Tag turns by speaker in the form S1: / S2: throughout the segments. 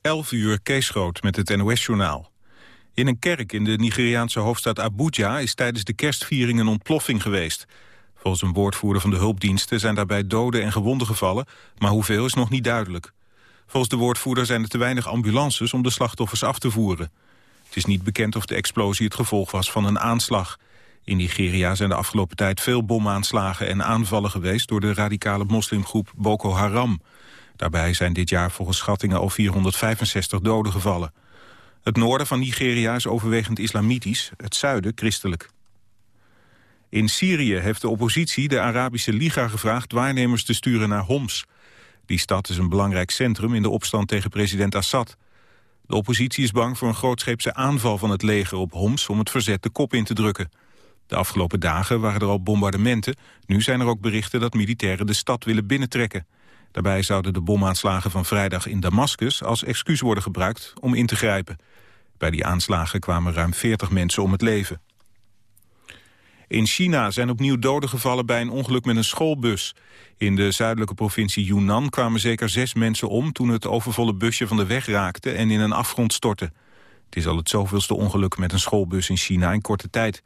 S1: 11 uur Keesgroot met het NOS-journaal. In een kerk in de Nigeriaanse hoofdstad Abuja is tijdens de kerstviering een ontploffing geweest. Volgens een woordvoerder van de hulpdiensten zijn daarbij doden en gewonden gevallen, maar hoeveel is nog niet duidelijk. Volgens de woordvoerder zijn er te weinig ambulances om de slachtoffers af te voeren. Het is niet bekend of de explosie het gevolg was van een aanslag. In Nigeria zijn de afgelopen tijd veel bomaanslagen en aanvallen geweest door de radicale moslimgroep Boko Haram. Daarbij zijn dit jaar volgens schattingen al 465 doden gevallen. Het noorden van Nigeria is overwegend islamitisch, het zuiden christelijk. In Syrië heeft de oppositie de Arabische Liga gevraagd waarnemers te sturen naar Homs. Die stad is een belangrijk centrum in de opstand tegen president Assad. De oppositie is bang voor een grootscheepse aanval van het leger op Homs om het verzet de kop in te drukken. De afgelopen dagen waren er al bombardementen. Nu zijn er ook berichten dat militairen de stad willen binnentrekken. Daarbij zouden de bomaanslagen van vrijdag in Damascus als excuus worden gebruikt om in te grijpen. Bij die aanslagen kwamen ruim 40 mensen om het leven. In China zijn opnieuw doden gevallen bij een ongeluk met een schoolbus. In de zuidelijke provincie Yunnan kwamen zeker zes mensen om... toen het overvolle busje van de weg raakte en in een afgrond stortte. Het is al het zoveelste ongeluk met een schoolbus in China in korte tijd.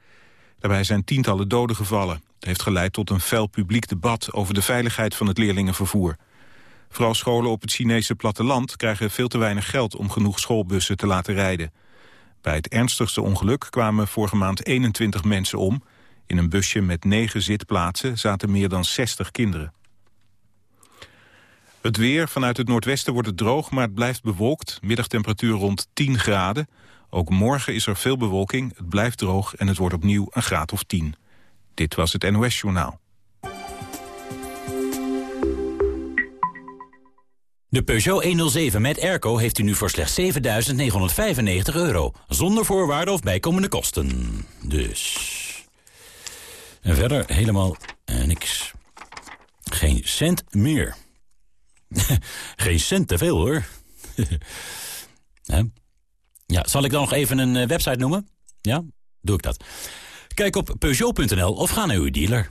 S1: Daarbij zijn tientallen doden gevallen. Het heeft geleid tot een fel publiek debat over de veiligheid van het leerlingenvervoer. Vooral scholen op het Chinese platteland krijgen veel te weinig geld om genoeg schoolbussen te laten rijden. Bij het ernstigste ongeluk kwamen vorige maand 21 mensen om. In een busje met negen zitplaatsen zaten meer dan 60 kinderen. Het weer, vanuit het noordwesten wordt het droog, maar het blijft bewolkt. Middagtemperatuur rond 10 graden. Ook morgen is er veel bewolking, het blijft droog en het wordt opnieuw een graad of 10. Dit was het NOS Journaal.
S2: De Peugeot 107 met airco heeft u nu voor slechts 7.995 euro. Zonder voorwaarden of bijkomende kosten. Dus... En verder helemaal eh, niks. Geen cent meer. Geen cent te veel, hoor. ja, zal ik dan nog even een eh, website noemen? Ja, doe ik dat. Kijk op Peugeot.nl of ga naar uw dealer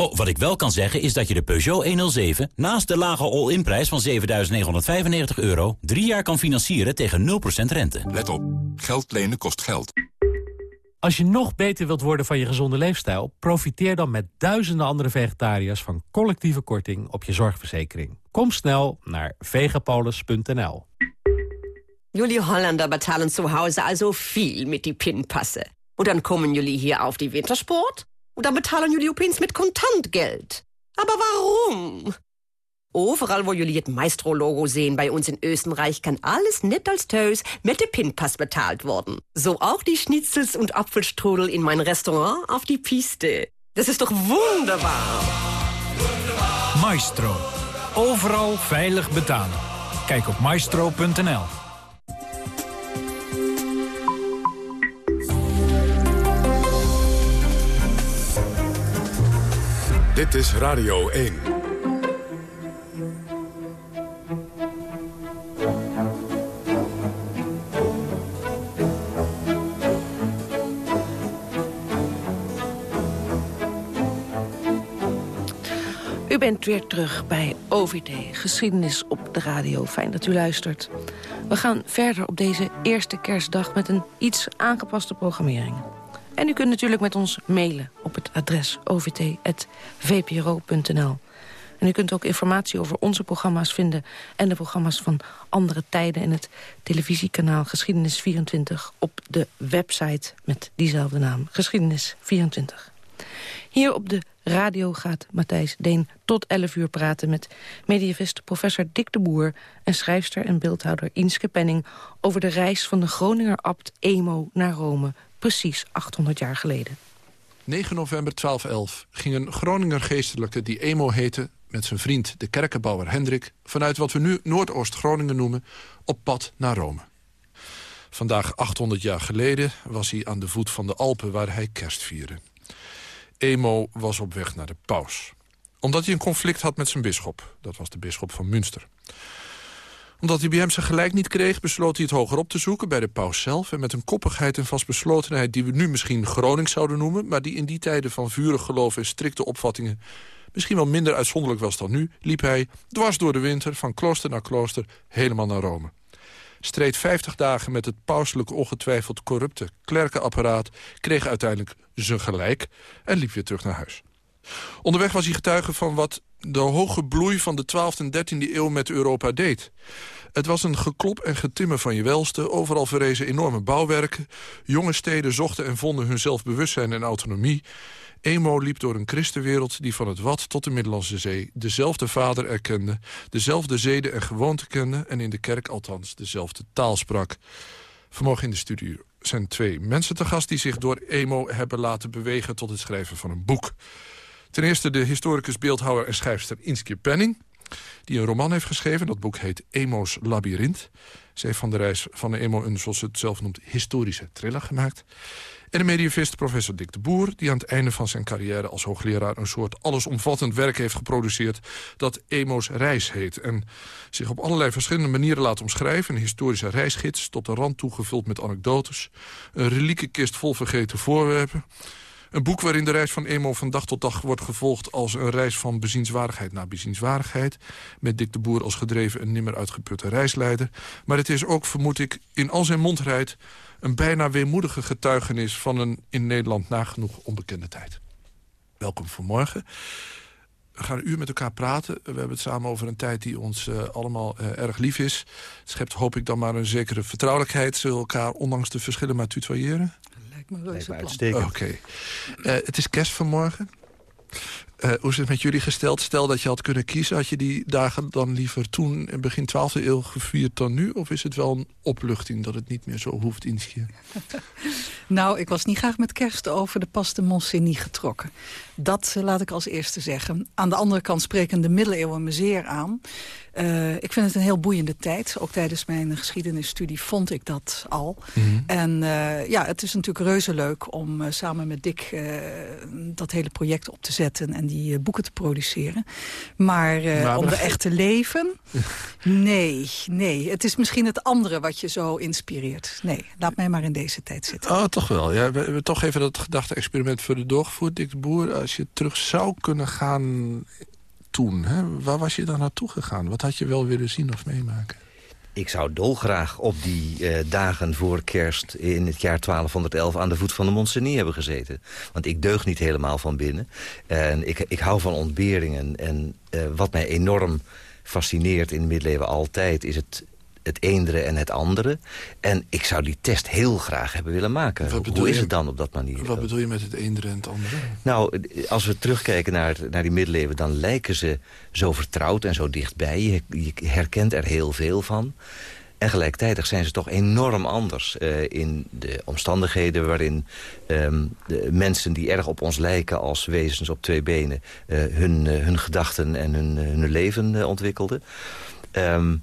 S2: Oh, wat ik wel kan zeggen is dat je de Peugeot 107... naast de lage all-in-prijs van 7.995 euro... drie jaar kan financieren tegen 0% rente.
S3: Let op, geld lenen kost geld.
S4: Als je nog beter wilt worden van je gezonde leefstijl... profiteer dan met duizenden andere vegetariërs... van collectieve korting op je zorgverzekering. Kom snel naar vegapolis.nl.
S5: Jullie Holländer betalen zu Hause also viel mit die Pinpasse. Und dann kommen jullie hier auf die Wintersport... Und dann betalen jullie opeens met Kontantgeld. Aber warum? Overal wo het Maestro-Logo sehen bei uns in Österreich, kann alles net als thuis met de Pinpass betaald worden. So auch die Schnitzels und Apfelstrudel in mein Restaurant auf die Piste. Das ist doch wunderbar.
S6: Maestro. Overal veilig betalen. Kijk op maestro.nl.
S3: Dit is Radio 1.
S7: U bent weer terug bij OVT, geschiedenis op de radio. Fijn dat u luistert. We gaan verder op deze eerste kerstdag met een iets aangepaste programmering. En u kunt natuurlijk met ons mailen op het adres ovt.vpro.nl. En u kunt ook informatie over onze programma's vinden... en de programma's van andere tijden in het televisiekanaal Geschiedenis24... op de website met diezelfde naam, Geschiedenis24. Hier op de radio gaat Matthijs Deen tot 11 uur praten... met mediavist professor Dick de Boer en schrijfster en beeldhouder Inske Penning... over de reis van de Groninger abt Emo naar Rome precies 800 jaar geleden.
S8: 9 november 1211 ging een Groninger geestelijke die Emo heette... met zijn vriend de kerkenbouwer Hendrik... vanuit wat we nu Noordoost-Groningen noemen, op pad naar Rome. Vandaag 800 jaar geleden was hij aan de voet van de Alpen waar hij kerst vierde. Emo was op weg naar de paus. Omdat hij een conflict had met zijn bisschop. Dat was de bisschop van Münster omdat hem zijn gelijk niet kreeg, besloot hij het hoger op te zoeken bij de paus zelf. En met een koppigheid en vastbeslotenheid die we nu misschien Gronings zouden noemen... maar die in die tijden van vurig geloof en strikte opvattingen... misschien wel minder uitzonderlijk was dan nu... liep hij dwars door de winter, van klooster naar klooster, helemaal naar Rome. Streed 50 dagen met het pauselijk ongetwijfeld corrupte klerkenapparaat... kreeg uiteindelijk zijn gelijk en liep weer terug naar huis. Onderweg was hij getuige van wat de hoge bloei van de 12e en 13e eeuw met Europa deed. Het was een geklop en getimmer van je welste. Overal verrezen enorme bouwwerken. Jonge steden zochten en vonden hun zelfbewustzijn en autonomie. Emo liep door een christenwereld die van het Wat tot de Middellandse Zee... dezelfde vader erkende, dezelfde zeden en gewoonten kende... en in de kerk althans dezelfde taal sprak. Vanmorgen in de studio zijn twee mensen te gast... die zich door Emo hebben laten bewegen tot het schrijven van een boek. Ten eerste de historicus, beeldhouwer en schrijfster Inske Penning... die een roman heeft geschreven. Dat boek heet Emo's Labyrinth. Ze heeft van de reis van de Emo een, zoals ze het zelf noemt, historische thriller gemaakt. En de medievist professor Dick de Boer... die aan het einde van zijn carrière als hoogleraar... een soort allesomvattend werk heeft geproduceerd... dat Emo's Reis heet. En zich op allerlei verschillende manieren laat omschrijven. Een historische reisgids, tot de rand toegevuld met anekdotes. Een reliekenkist vol vergeten voorwerpen. Een boek waarin de reis van Emo van dag tot dag wordt gevolgd... als een reis van bezienswaardigheid naar bezienswaardigheid. Met Dick de Boer als gedreven en nimmer uitgeputte reisleider. Maar het is ook, vermoed ik, in al zijn mondrijd... een bijna weemoedige getuigenis van een in Nederland nagenoeg onbekende tijd. Welkom vanmorgen. We gaan een uur met elkaar praten. We hebben het samen over een tijd die ons uh, allemaal uh, erg lief is. Het schept hoop ik dan maar een zekere vertrouwelijkheid. Zullen elkaar ondanks de verschillen maar tutoyeren?
S9: Oké.
S8: Okay. Uh, het is kerst vanmorgen. Uh, hoe is het met jullie gesteld? Stel dat je had kunnen kiezen. Had je die dagen dan liever toen, in begin 12e eeuw, gevierd dan nu? Of is het wel een opluchting dat het niet meer zo hoeft in te
S9: Nou, ik was niet graag met kerst over de Pas de Montsigny getrokken. Dat uh, laat ik als eerste zeggen. Aan de andere kant spreken de middeleeuwen me zeer aan. Uh, ik vind het een heel boeiende tijd. Ook tijdens mijn geschiedenisstudie vond ik dat al. Mm -hmm. En uh, ja, het is natuurlijk reuze leuk om uh, samen met Dick dat hele project op te zetten... en die boeken te produceren. Maar, maar om de echte leven? nee, nee. Het is misschien het andere wat je zo inspireert. Nee, laat mij maar in deze tijd zitten.
S8: Oh, toch wel. Ja, we hebben toch even dat gedachte-experiment voor de doorgevoerd. Dick de Boer, als je terug zou kunnen gaan toen? Hè? Waar was je dan naartoe gegaan? Wat had je wel willen zien of meemaken?
S10: Ik zou dolgraag op die uh, dagen voor kerst in het jaar 1211 aan de voet van de Montsigny hebben gezeten. Want ik deug niet helemaal van binnen. En ik, ik hou van ontberingen. En uh, wat mij enorm fascineert in de middeleeuwen altijd... is het het eendere en het andere. En ik zou die test heel graag hebben willen maken. Hoe is het dan op dat manier?
S8: Wat bedoel je met het eendere en het andere?
S10: Nou, als we terugkijken naar, naar die middeleeuwen... dan lijken ze zo vertrouwd en zo dichtbij. Je, je herkent er heel veel van. En gelijktijdig zijn ze toch enorm anders uh, in de omstandigheden... waarin um, de mensen die erg op ons lijken als wezens op twee benen... Uh, hun, uh, hun gedachten en hun, hun leven ontwikkelden. Um,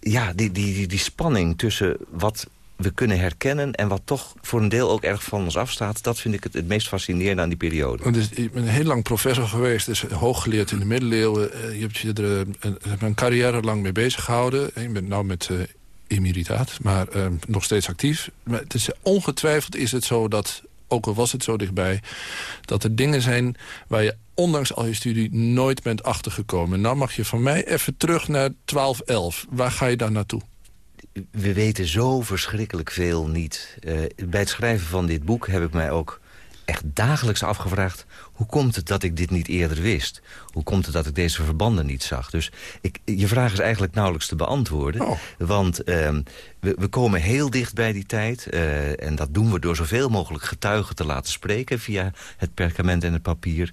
S10: ja, die, die, die, spanning tussen wat we kunnen herkennen... en wat toch voor een deel ook erg van ons afstaat... dat vind ik het, het meest fascinerende aan die periode.
S8: Dus, ik ben heel lang professor geweest, dus hooggeleerd in de middeleeuwen. Je hebt je er een, een carrière lang mee bezig gehouden. Je bent nu met uh, maar uh, nog steeds actief. Maar het is, ongetwijfeld is het zo dat, ook al was het zo dichtbij... dat er dingen zijn waar je ondanks al je studie nooit bent achtergekomen. Nou mag je van mij even terug naar 1211. Waar ga je dan naartoe?
S10: We weten zo verschrikkelijk veel niet. Uh, bij het schrijven van dit boek heb ik mij ook echt dagelijks afgevraagd... hoe komt het dat ik dit niet eerder wist? Hoe komt het dat ik deze verbanden niet zag? Dus ik, je vraag is eigenlijk nauwelijks te beantwoorden. Oh. Want uh, we, we, komen heel dicht bij die tijd. Uh, en dat doen we door zoveel mogelijk getuigen te laten spreken... via het perkament en het papier.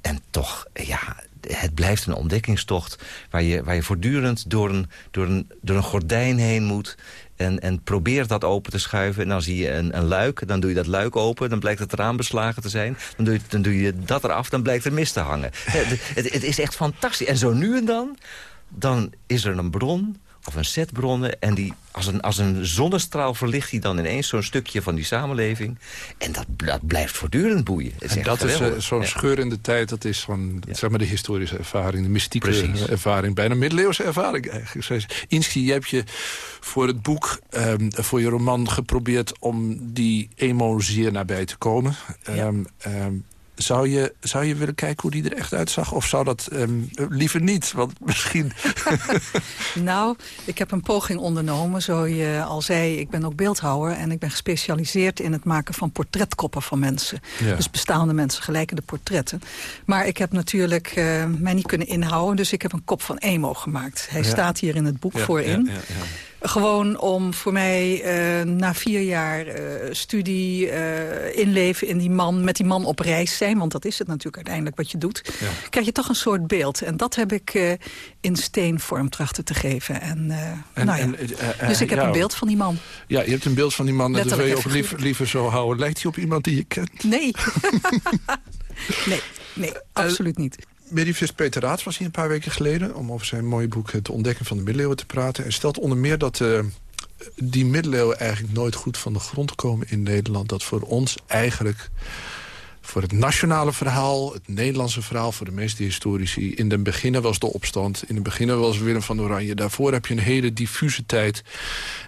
S10: En toch, ja, het blijft een ontdekkingstocht... waar je, waar je voortdurend door een, door, een, door een gordijn heen moet... En, en probeer dat open te schuiven. En dan zie je een, een luik, dan doe je dat luik open. Dan blijkt het raam beslagen te zijn. Dan doe je, dan doe je dat eraf, dan blijkt er mis te hangen. het, het, het is echt fantastisch. En zo nu en dan, dan is er een bron of een set bronnen. En die, als, een, als een zonnestraal verlicht hij dan ineens zo'n stukje van die samenleving. En dat, dat blijft voortdurend boeien.
S8: en dat is uh, zo'n ja. scheur in de tijd. Dat is van, ja. zeg maar de historische ervaring, de mystieke Precies. ervaring. Bijna middeleeuwse ervaring eigenlijk. Inski, je hebt je voor het boek, um, voor je roman geprobeerd... om die emo zeer nabij te komen. Um, um, zou je, zou je willen kijken hoe die er echt uitzag? Of zou dat um, liever niet? Want misschien...
S9: nou, ik heb een poging ondernomen. Zo je al zei, ik ben ook beeldhouwer... en ik ben gespecialiseerd in het maken van portretkoppen van mensen. Ja. Dus bestaande mensen gelijken de portretten. Maar ik heb natuurlijk uh, mij niet kunnen inhouden... dus ik heb een kop van emo gemaakt. Hij ja. staat hier in het boek
S8: ja,
S9: voorin. Gewoon om voor mij uh, na vier jaar uh, studie, uh, inleven in die man, met die man op reis zijn, want dat is het natuurlijk uiteindelijk wat je doet, ja. krijg je toch een soort beeld. En dat heb ik in steenvorm trachten te geven. En, en, nou ja. en dus ik heb ja, een beeld van die man.
S8: Ja, je hebt een beeld van die man en dat wil je ook liever, liever zo houden. Lijkt hij op iemand die je kent?
S9: Nee. nee, nee, absoluut niet.
S8: Medivist Peter Raads was hier een paar weken geleden... om over zijn mooie boek Het Ontdekken van de Middeleeuwen te praten. En stelt onder meer dat uh, die middeleeuwen eigenlijk nooit goed van de grond komen in Nederland. Dat voor ons eigenlijk voor het nationale verhaal, het Nederlandse verhaal... voor de meeste historici. In de beginnen was de opstand, in de beginnen was Willem van Oranje. Daarvoor heb je een hele diffuse tijd.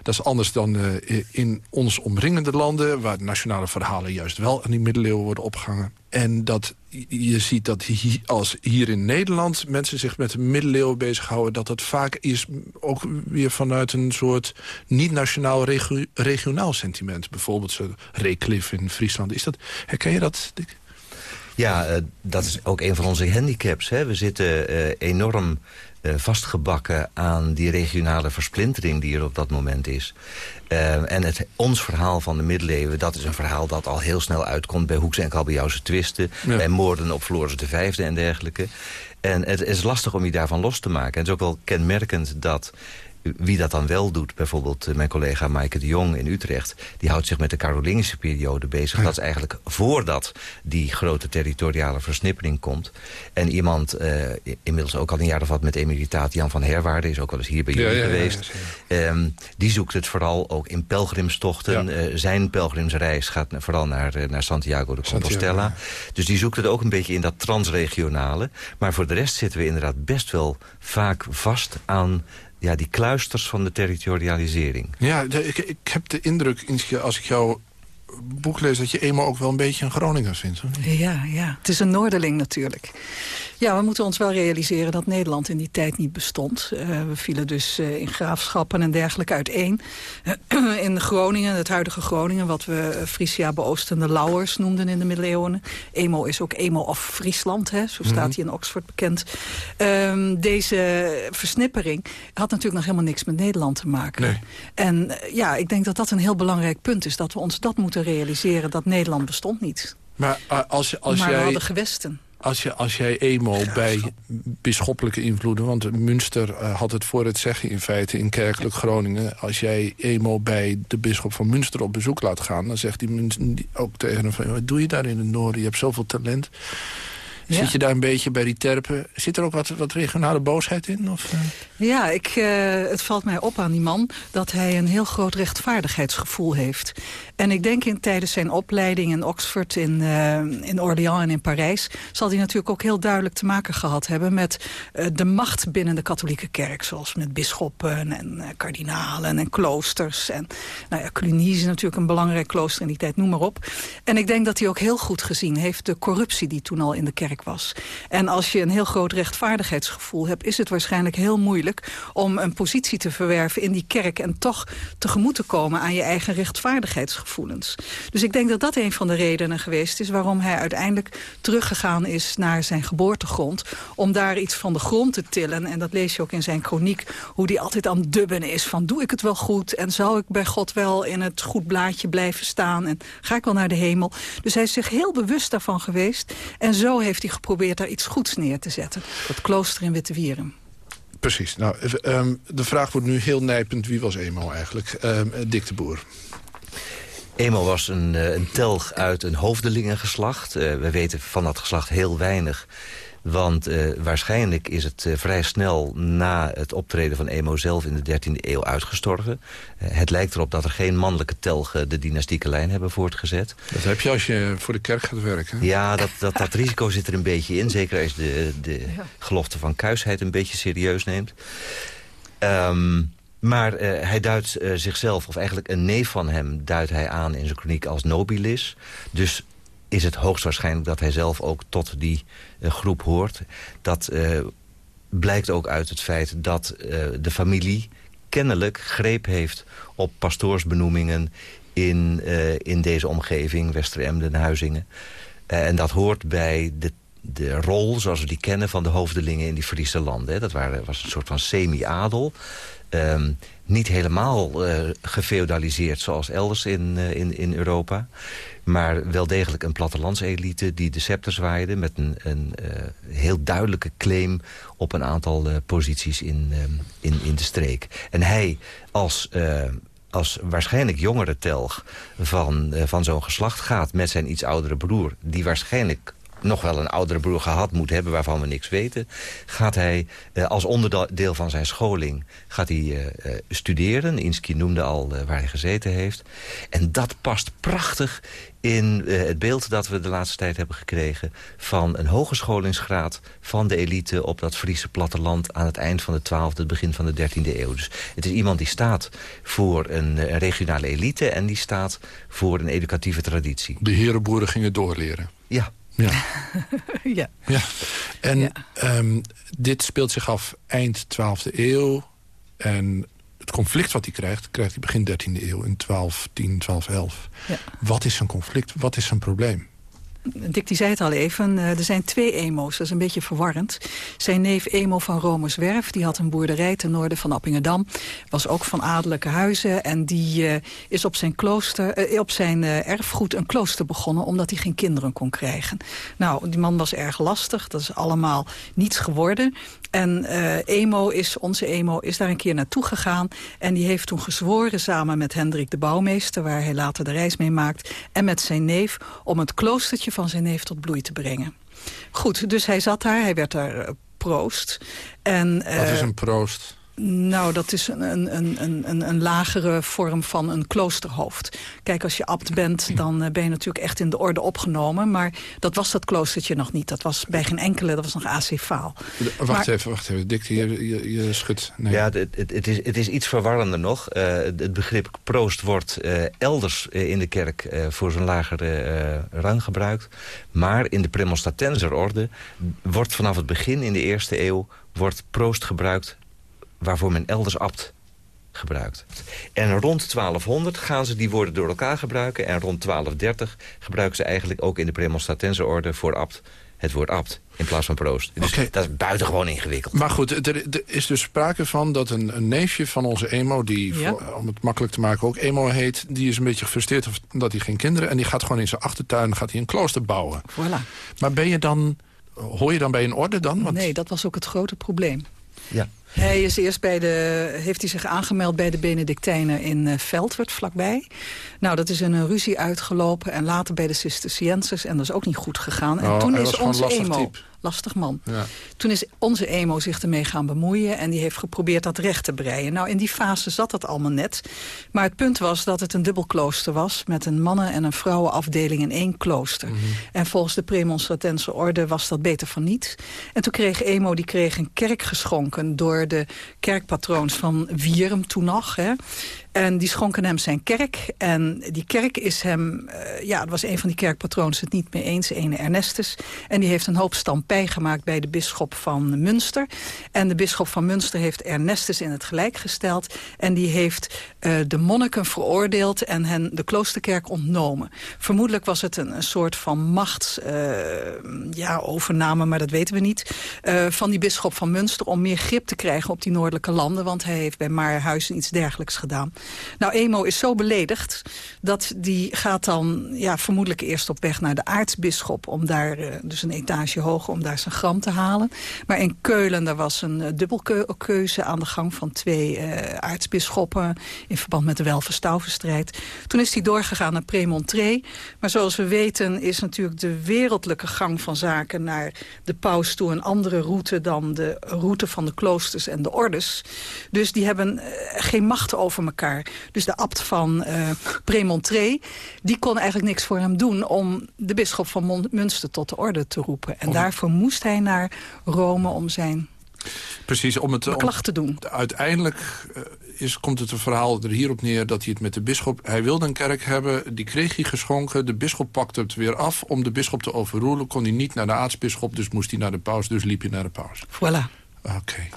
S8: Dat is anders dan uh, in ons omringende landen... waar nationale verhalen juist wel aan die middeleeuwen worden opgehangen. En dat je ziet dat als hier in Nederland mensen zich met de middeleeuwen bezighouden... dat het vaak is ook weer vanuit een soort niet-nationaal regio regionaal sentiment. Bijvoorbeeld zo Reekliff in Friesland. Is dat, herken je dat, Dick?
S10: Ja, uh, dat is ook een van onze handicaps. Hè. We zitten uh, enorm vastgebakken aan die regionale versplintering die er op dat moment is. Uh, en het, ons verhaal van de middeleeuwen, dat is een verhaal dat al heel snel uitkomt... bij Hoekse en Kabeljauwse twisten, ja. bij moorden op Floris V en dergelijke. En het is lastig om je daarvan los te maken. En het is ook wel kenmerkend dat wie dat dan wel doet, bijvoorbeeld mijn collega Maaike de Jong in Utrecht... die houdt zich met de Carolingische periode bezig. Ja. Dat is eigenlijk voordat die grote territoriale versnippering komt. En iemand, uh, inmiddels ook al een jaar of wat met emeritaat... Jan van Herwaarde, is ook wel eens hier bij jullie ja, ja, geweest. Um, die zoekt het vooral ook in pelgrimstochten. Uh, zijn pelgrimsreis gaat vooral naar, uh, naar Santiago de Compostela. Santiago, dus die zoekt het ook een beetje in dat transregionale. Maar voor de rest zitten we inderdaad best wel vaak vast aan ja, die kluisters van de territorialisering.
S8: Ja, de, ik, ik heb de indruk, als ik jou boek lees... dat je eenmaal ook wel een beetje een Groninger vindt.
S9: Ja, ja, het is een Noorderling natuurlijk. Ja, we moeten ons wel realiseren dat Nederland in die tijd niet bestond. Uh, we vielen dus uh, in graafschappen en dergelijke uiteen. Uh, in Groningen, het huidige Groningen, wat we Frisia beoostende Lauwers noemden in de middeleeuwen. Emo is ook Emo of Friesland, hè, zo staat mm -hmm. hij in Oxford bekend. Um, deze versnippering had natuurlijk nog helemaal niks met Nederland te maken.
S8: Nee.
S9: En ja, ik denk dat dat een heel belangrijk punt is. Dat we ons dat moeten realiseren, dat Nederland bestond niet.
S8: Maar als, als
S9: maar
S8: jij...
S9: we hadden gewesten.
S8: Als, je, als jij emo bij bisschoppelijke invloeden... want Münster uh, had het voor het zeggen in feite in kerkelijk Groningen... als jij emo bij de bisschop van Münster op bezoek laat gaan... dan zegt die ook tegen hem van... wat doe je daar in het noorden? Je hebt zoveel talent. Ja. Zit je daar een beetje bij die terpen? Zit er ook wat, wat regionale boosheid in? Of, uh?
S9: Ja, ik, uh, het valt mij op aan die man dat hij een heel groot rechtvaardigheidsgevoel heeft. En ik denk in, tijdens zijn opleiding in Oxford, in, uh, in Orléans en in Parijs... zal hij natuurlijk ook heel duidelijk te maken gehad hebben... met de macht binnen de katholieke kerk. Zoals met bisschoppen en kardinalen en kloosters. En nou ja, Cluny is natuurlijk een belangrijk klooster in die tijd, noem maar op. En ik denk dat hij ook heel goed gezien heeft de corruptie die toen al in de kerk was. En als je een heel groot rechtvaardigheidsgevoel hebt... is het waarschijnlijk heel moeilijk om een positie te verwerven in die kerk... en toch tegemoet te komen aan je eigen rechtvaardigheidsgevoelens. Dus ik denk dat dat een van de redenen geweest is... waarom hij uiteindelijk teruggegaan is naar zijn geboortegrond... om daar iets van de grond te tillen. En dat lees je ook in zijn chroniek, hoe die altijd aan dubben is... van doe ik het wel goed en zal ik bij God wel in het goed blaadje blijven staan... en ga ik wel naar de hemel. Dus hij is zich heel bewust daarvan geweest. En zo heeft hij geprobeerd daar iets goeds neer te zetten. Dat klooster in Wittewieren.
S8: Precies. Nou, um, de vraag wordt nu heel nijpend. Wie was Emo eigenlijk? Um, Dick de Boer.
S10: Emo was een, een telg uit een hoofdelingengeslacht. Uh, we weten van dat geslacht heel weinig. Want uh, waarschijnlijk is het uh, vrij snel na het optreden van Emo zelf in de 13e eeuw uitgestorven. Uh, het lijkt erop dat er geen mannelijke telgen de dynastieke lijn hebben voortgezet.
S8: Dat heb je als je voor de kerk gaat werken.
S10: Ja, dat, dat, dat risico zit er een beetje in. Zeker als je de, de ja. gelofte van kuisheid een beetje serieus neemt. Um, maar uh, hij duidt uh, zichzelf, of eigenlijk een neef van hem... duidt hij aan in zijn kroniek als nobilis. Dus is het hoogstwaarschijnlijk dat hij zelf ook tot die uh, groep hoort. Dat blijkt ook uit het feit dat de familie kennelijk greep heeft... op pastoorsbenoemingen in, in deze omgeving, Westeremden, Huizingen. en dat hoort bij de de rol, zoals we die kennen, van de hoofdelingen in die Friese landen. Dat waren, was een soort van semi-adel. Um, niet helemaal uh, gefeudaliseerd zoals elders in, uh, in, in Europa. Maar wel degelijk een plattelandselite die de scepter zwaaide... met een, een uh, heel duidelijke claim op een aantal posities in, in, in de streek. En hij als als waarschijnlijk jongere telg van, van zo'n geslacht gaat... met zijn iets oudere broer... die waarschijnlijk nog wel een oudere broer gehad moet hebben waarvan we niks weten... gaat hij uh, als onderdeel van zijn scholing gaat hij, uh, uh, studeren. Inski noemde al waar hij gezeten heeft. En dat past prachtig in het beeld dat we de laatste tijd hebben gekregen... van een hogescholingsgraad van de elite op dat Friese platteland... aan het eind van de 12e, het begin van de 13e eeuw. Dus het is iemand die staat voor een, een regionale elite... en die staat voor een educatieve traditie.
S8: De herenboeren gingen doorleren.
S10: Ja,
S8: ja.
S9: ja.
S8: ja. En ja. Um, dit speelt zich af eind 12e eeuw. En het conflict wat hij krijgt, krijgt hij begin 13e eeuw. In 1210, 1211. Ja. Wat is zijn conflict? Wat is zijn probleem?
S9: Dick die zei het al even, er zijn twee emo's. Dat is een beetje verwarrend. Zijn neef Emo van Romerswerf, die had een boerderij ten noorden van Appingedam. Was ook van adellijke huizen. En die uh, is op zijn, klooster, uh, op zijn erfgoed een klooster begonnen... omdat hij geen kinderen kon krijgen. Nou, die man was erg lastig. Dat is allemaal niets geworden. En Emo is, onze Emo is daar een keer naartoe gegaan. En die heeft toen gezworen samen met Hendrik de Bouwmeester... waar hij later de reis mee maakt. En met zijn neef om het kloostertje van zijn neef tot bloei te brengen. Goed, dus hij zat daar, hij werd daar uh, proost. En,
S8: Wat is een proost?
S9: Nou, dat is een, een, een, een, een lagere vorm van een kloosterhoofd. Kijk, als je abt bent, dan ben je natuurlijk echt in de orde opgenomen. Maar dat was dat kloostertje nog niet. Dat was bij geen enkele, dat was nog acefaal.
S8: Wacht maar, even, wacht even. Dick, je, je, je schudt. Nee.
S10: Ja, het, het, het, is, het is iets verwarrender nog. Uh, het begrip proost wordt uh, elders in de kerk voor zijn lagere rang gebruikt. Maar in de premonstratenser orde wordt vanaf het begin in de eerste eeuw... wordt proost gebruikt waarvoor men elders abt gebruikt. En rond 1200 gaan ze die woorden door elkaar gebruiken... en rond 1230 gebruiken ze eigenlijk ook in de premonstratense orde voor abt het woord abt in plaats van proost. Dus okay. dat is buitengewoon ingewikkeld.
S8: Maar goed, er, er, is dus sprake van dat een, een neefje van onze emo... die, ja. voor, om het makkelijk te maken, ook emo heet... die is een beetje gefrustreerd omdat hij geen kinderen... en die gaat gewoon in zijn achtertuin gaat hij een klooster bouwen.
S9: Voilà.
S8: Maar ben je dan... Hoor je dan bij een orde dan?
S9: Want... Nee, dat was ook het grote probleem.
S10: Ja.
S9: Hij is eerst bij de, heeft hij zich aangemeld bij de Benedictijnen in uh, Veldwerd, vlakbij. Nou, dat is in een ruzie uitgelopen en later bij de Cisterciensers. En dat is ook niet goed gegaan. En
S8: oh,
S9: toen is onze
S8: emo...
S9: Type. Lastig man.
S8: Ja.
S9: Toen is onze emo zich ermee gaan bemoeien... en die heeft geprobeerd dat recht te breien. Nou, in die fase zat dat allemaal net. Maar het punt was dat het een dubbelklooster was... met een mannen- en een vrouwenafdeling in één klooster.
S8: Mhm.
S9: Mm -hmm. En volgens de premonstratense orde was dat beter van niet. En toen kreeg emo die kreeg een kerk geschonken... door de kerkpatroons van Wierum toen nog. Hè. En die schonken hem zijn kerk. En die kerk is hem... Uh, ja, het was een van die kerkpatroons het niet mee eens, ene Ernestus. En die heeft een hoop stampij gemaakt bij de bisschop van Münster. En de bisschop van Münster heeft Ernestus in het gelijk gesteld. En die heeft uh, de monniken veroordeeld en hen de kloosterkerk ontnomen. Vermoedelijk was het een, soort van machtsovername, uh, ja, maar dat weten we niet... van die bisschop van Münster om meer grip te krijgen op die noordelijke landen. Want hij heeft bij Maarhuizen iets dergelijks gedaan. Nou, Emo is zo beledigd dat die gaat dan ja, vermoedelijk eerst op weg naar de aartsbisschop... om daar dus een etage hoger om daar zijn gram te halen. Maar in Keulen daar was een uh, dubbelkeuze aan de gang van twee uh, aartsbisschoppen... in verband met de Welverstauvenstrijd. Toen is hij doorgegaan naar Premontré. Maar zoals we weten is natuurlijk de wereldlijke gang van zaken... naar de paus toe een andere route dan de route van de kloosters en de ordes. Dus die hebben geen macht over elkaar. Dus de abt van Premontré, die kon eigenlijk niks voor hem doen... om de bisschop van Münster tot de orde te roepen. En daarvoor moest hij naar Rome om zijn
S8: Precies, om het
S9: klacht te doen.
S8: Uiteindelijk uh, is, komt het verhaal er hierop neer dat hij het met de bisschop... Hij wilde een kerk hebben, die kreeg hij geschonken. De bisschop pakte het weer af. Om de bisschop te overroelen kon hij niet naar de aartsbisschop... dus moest hij naar de paus, dus liep hij naar de paus.
S9: Voilà.
S8: Oké. Okay.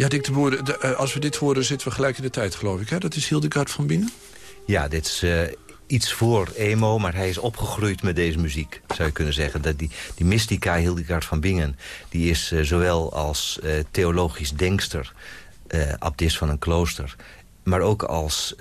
S8: Ja, Dick de Boer, de, uh, als we dit horen zitten we gelijk in de tijd, geloof ik. Hè? Dat is Hildegard van Bingen?
S10: Ja, dit is uh, iets voor emo, maar hij is opgegroeid met deze muziek, zou je kunnen zeggen. Dat die, die mystica Hildegard van Bingen, die is uh, zowel als theologisch denkster, abdis van een klooster... maar ook als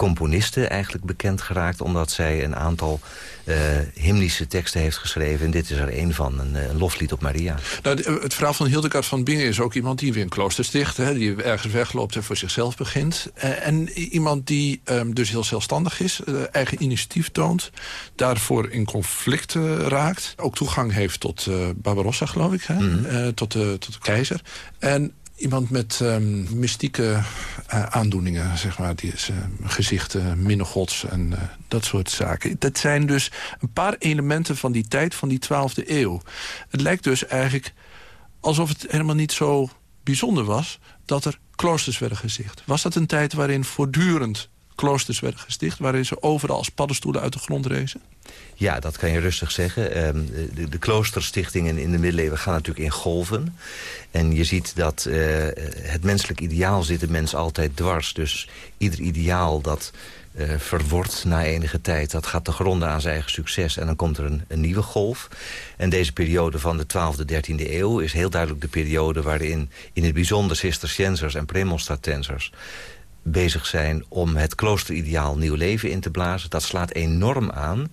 S10: componiste eigenlijk bekend geraakt... omdat zij een aantal uh, hymnische teksten heeft geschreven. En dit is er een van, een, een loflied op Maria.
S8: Nou, het verhaal van Hildegard van Bingen is ook iemand die weer een klooster sticht. Hè, die ergens wegloopt en voor zichzelf begint. Uh, en iemand die um, dus heel zelfstandig is, uh, eigen initiatief toont. Daarvoor in conflict raakt. Ook toegang heeft tot Barbarossa, geloof ik. Hè? Mm -hmm. tot, de, tot de keizer. En iemand met um, mystieke uh, aandoeningen, zeg maar. Die uh, gezichten, minnegods en uh, dat soort zaken. Dat zijn dus een paar elementen van die tijd, van die 12e eeuw. Het lijkt dus eigenlijk alsof het helemaal niet zo bijzonder was... dat er kloosters werden gezicht. Was dat een tijd waarin voortdurend kloosters werden gesticht... waarin ze overal als paddenstoelen uit de grond rezen?
S10: Ja, dat kan je rustig zeggen. Um, de, kloosterstichtingen in de middeleeuwen gaan natuurlijk in golven. En je ziet dat uh, het menselijk ideaal zit de mens altijd dwars. Dus ieder ideaal dat uh, verwordt na enige tijd... dat gaat te gronden aan zijn eigen succes. En dan komt er een, een nieuwe golf. En deze periode van de 12e, 13e eeuw... is heel duidelijk de periode waarin in het bijzonder Cisterciensers en Premonstratensers bezig zijn om het kloosterideaal nieuw leven in te blazen. Dat slaat enorm aan.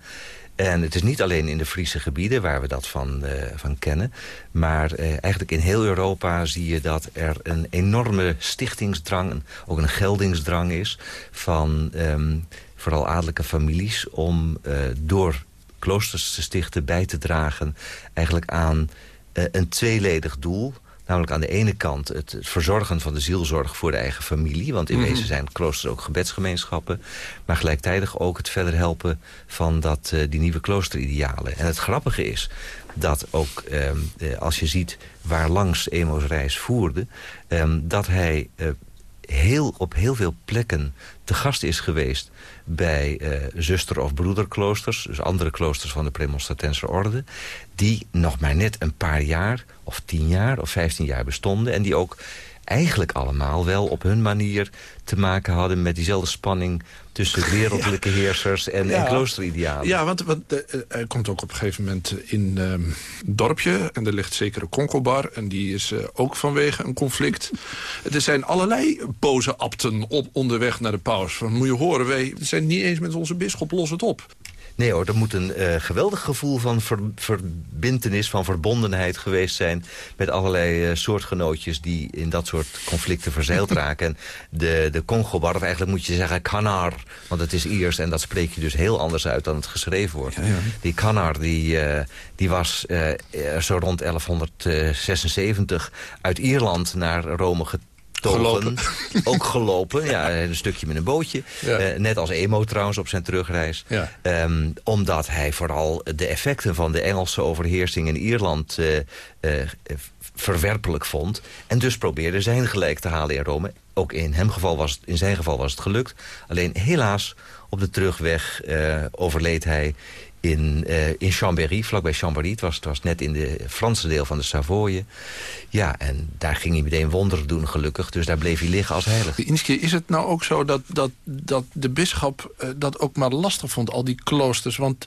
S10: En het is niet alleen in de Friese gebieden waar we dat van, uh, van kennen. Maar uh, eigenlijk in heel Europa zie je dat er een enorme stichtingsdrang... ook een geldingsdrang is van um, vooral adellijke families... om uh, door kloosters te stichten bij te dragen eigenlijk aan een tweeledig doel... Namelijk aan de ene kant het, verzorgen van de zielzorg voor de eigen familie. Want in mm -hmm. wezen zijn kloosters ook gebedsgemeenschappen. Maar gelijktijdig ook het verder helpen van dat, uh, die nieuwe kloosteridealen. En het grappige is dat ook um, uh, als je ziet waar langs Emo's reis voerde... Um, dat hij uh, heel, op heel veel plekken te gast is geweest bij uh, zuster- of broederkloosters... dus andere kloosters van de Premonstratense orde... die nog maar net een paar jaar, of tien jaar, of vijftien jaar bestonden... en die ook eigenlijk allemaal wel op hun manier te maken hadden... met diezelfde spanning tussen wereldlijke heersers en, ja. en kloosteridealen.
S8: Ja, want, want uh, er komt ook op een gegeven moment in een um, dorpje... en er ligt zeker een konkelbar en die is uh, ook vanwege een conflict. er zijn allerlei boze abten op onderweg naar de paus. Van, moet je horen, wij zijn niet eens met onze bisschop, los het op.
S10: Nee hoor, er moet een uh, geweldig gevoel van ver, verbintenis, van verbondenheid geweest zijn... met allerlei uh, soortgenootjes die in dat soort conflicten verzeild raken. En de, de Congobar, of eigenlijk moet je zeggen kanar, want het is Iers... en dat spreek je dus heel anders uit dan het geschreven wordt. Ja, ja. Die kanar, die, uh, die was zo rond 1176 uit Ierland naar Rome getrokken
S8: Gelopen.
S10: Ook gelopen, ja, een stukje met een bootje. Ja. Uh, net als Emo trouwens op zijn terugreis.
S8: Ja.
S10: Um, omdat hij vooral de effecten van de Engelse overheersing in Ierland uh, uh, verwerpelijk vond. En dus probeerde zijn gelijk te halen in Rome. Ook in, hem geval was het, in zijn geval was het gelukt. Alleen helaas op de terugweg overleed hij in, uh, in Chambéry, vlakbij Chambéry. Het was, het was net in de Franse deel van de Savoie. Ja, en daar ging hij meteen wonderen doen, gelukkig. Dus daar bleef hij liggen als heilig.
S8: Inske, is het nou ook zo dat, dat, dat de bisschop uh, dat ook maar lastig vond, al die kloosters? Want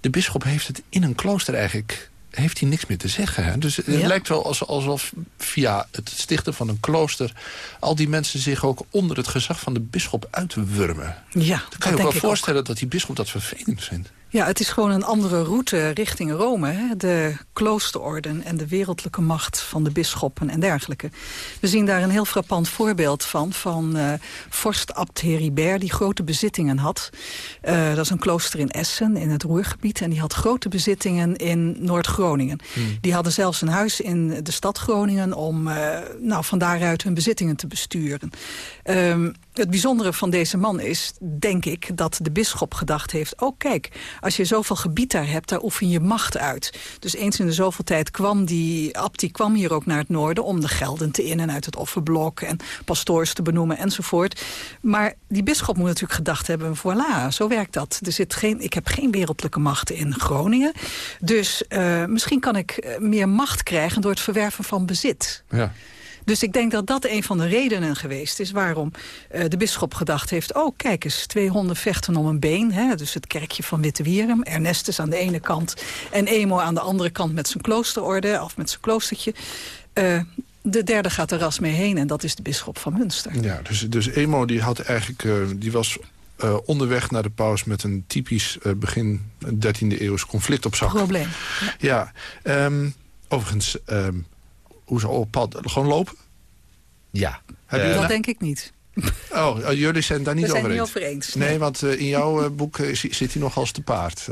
S8: de bisschop heeft het in een klooster eigenlijk heeft hij niks meer te zeggen. Hè? Dus het lijkt wel alsof via het stichten van een klooster... al die mensen zich ook onder het gezag van de bisschop uitwurmen.
S9: Ja,
S8: Dan kan je ook wel voorstellen dat die bisschop dat vervelend vindt.
S9: Ja, het is gewoon een andere route richting Rome. Hè? De kloosterorden en de wereldlijke macht van de bisschoppen en dergelijke. We zien daar een heel frappant voorbeeld van... van uh, vorst Abt Heribert, die grote bezittingen had. Uh, dat is een klooster in Essen, in het Roergebied. En die had grote bezittingen in Noord-Groningen. Hmm. Die hadden zelfs een huis in de stad Groningen... om uh, nou, van daaruit hun bezittingen te besturen. Um, het bijzondere van deze man is, denk ik, dat de bisschop gedacht heeft... oh kijk, als je zoveel gebied daar hebt, daar oefen je macht uit. Dus eens in de zoveel tijd kwam die abt, die kwam hier ook naar het noorden... om de gelden te in- en uit het offerblok en pastoors te benoemen enzovoort. Maar die bisschop moet natuurlijk gedacht hebben, voilà, zo werkt dat. Er zit geen, ik heb geen wereldlijke macht in Groningen. Dus uh, misschien kan ik eh, meer macht krijgen door het verwerven van bezit.
S8: Ja.
S9: Dus ik denk dat dat een van de redenen geweest is... waarom uh, de bisschop gedacht heeft... oh, kijk eens, twee honden vechten om een been. Hè? Dus het kerkje van Wittewierum. Ernestus aan de ene kant en Emo aan de andere kant... met zijn kloosterorde of met zijn kloostertje. Uh, de derde gaat er ras mee heen en dat is de bisschop van Münster.
S8: Ja, dus, dus Emo die had eigenlijk, uh, die was uh, onderweg naar de paus met een typisch uh, begin 13e eeuws conflict op zak.
S9: Probleem.
S8: Ja, ja um, overigens, um, hoe ze op pad, gewoon lopen?
S10: Ja.
S9: Heb je uh, dat denk ik niet.
S8: Oh, jullie zijn daar niet
S9: We zijn
S8: over
S9: niet
S8: eens?
S9: over eens.
S8: Nee, nee want uh, in jouw uh, boek uh, zit hij nog als te paard.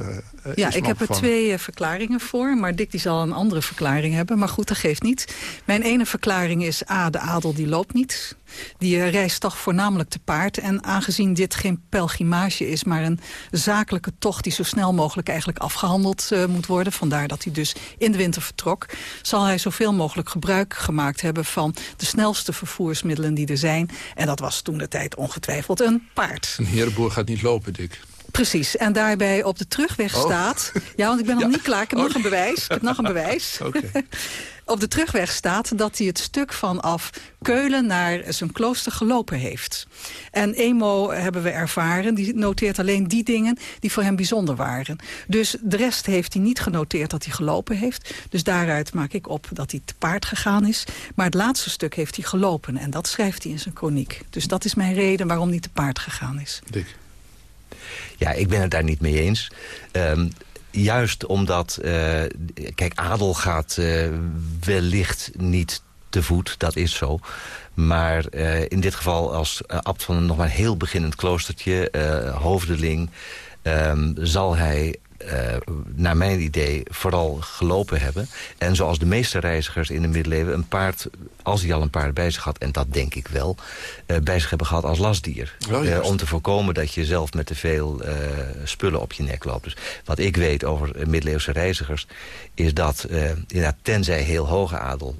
S9: ja, ik heb er twee verklaringen voor. Maar Dick die zal een andere verklaring hebben. Maar goed, dat geeft niet. Mijn ene verklaring is... A, de adel die loopt niet. Die reist toch voornamelijk te paard. En aangezien dit geen pelgrimage is... maar een zakelijke tocht die zo snel mogelijk eigenlijk afgehandeld moet worden... vandaar dat hij dus in de winter vertrok... zal hij zoveel mogelijk gebruik gemaakt hebben... van de snelste vervoersmiddelen die er zijn. En dat was toen de tijd ongetwijfeld een paard.
S8: Een herenboer gaat niet lopen, Dick.
S9: Precies, en daarbij op de terugweg
S8: Oh.
S9: staat... Ja, want ik ben nog
S8: Ja.
S9: niet klaar, ik heb
S8: Oh.
S9: nog een bewijs. Ik heb nog een bewijs.
S8: Oké.
S9: op de terugweg staat dat hij het stuk vanaf Keulen naar zijn klooster gelopen heeft. En Emo hebben we ervaren, die noteert alleen die dingen die voor hem bijzonder waren. Dus de rest heeft hij niet genoteerd dat hij gelopen heeft. Dus daaruit maak ik op dat hij te paard gegaan is. Maar het laatste stuk heeft hij gelopen en dat schrijft hij in zijn kroniek. Dus dat is mijn reden waarom hij te paard gegaan is.
S8: Dick.
S10: Ja, ik ben het daar niet mee eens. Um, juist omdat, uh, kijk, adel gaat uh, wellicht niet te voet, dat is zo. Maar uh, in dit geval als abt van een nog maar heel beginnend kloostertje, hoofdeling... Um, zal hij naar mijn idee vooral gelopen hebben. En zoals de meeste reizigers in de middeleeuwen... een paard, als hij al een paard bij zich had... en dat denk ik wel, uh, bij zich hebben gehad als lastdier.
S8: Oh,
S10: uh, om te voorkomen dat je zelf met te veel spullen op je nek loopt. Dus wat ik weet over middeleeuwse reizigers... is dat, ja, tenzij heel hoge adel...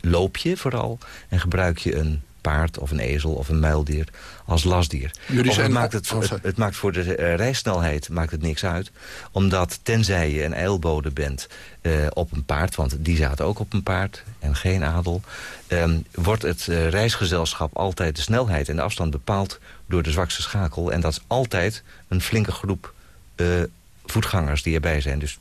S10: loop je vooral en gebruik je een paard of een ezel of een muildier als lastdier.
S8: Jullie zijn
S10: het, maakt het, het, het, maakt voor de uh, rijsnelheid maakt het niks uit. Omdat tenzij je een eilbode bent uh, op een paard... want die zaten ook op een paard en geen adel... Um, wordt het uh, reisgezelschap altijd de snelheid en de afstand bepaald... door de zwakste schakel. En dat is altijd een flinke groep voetgangers die erbij zijn. Dus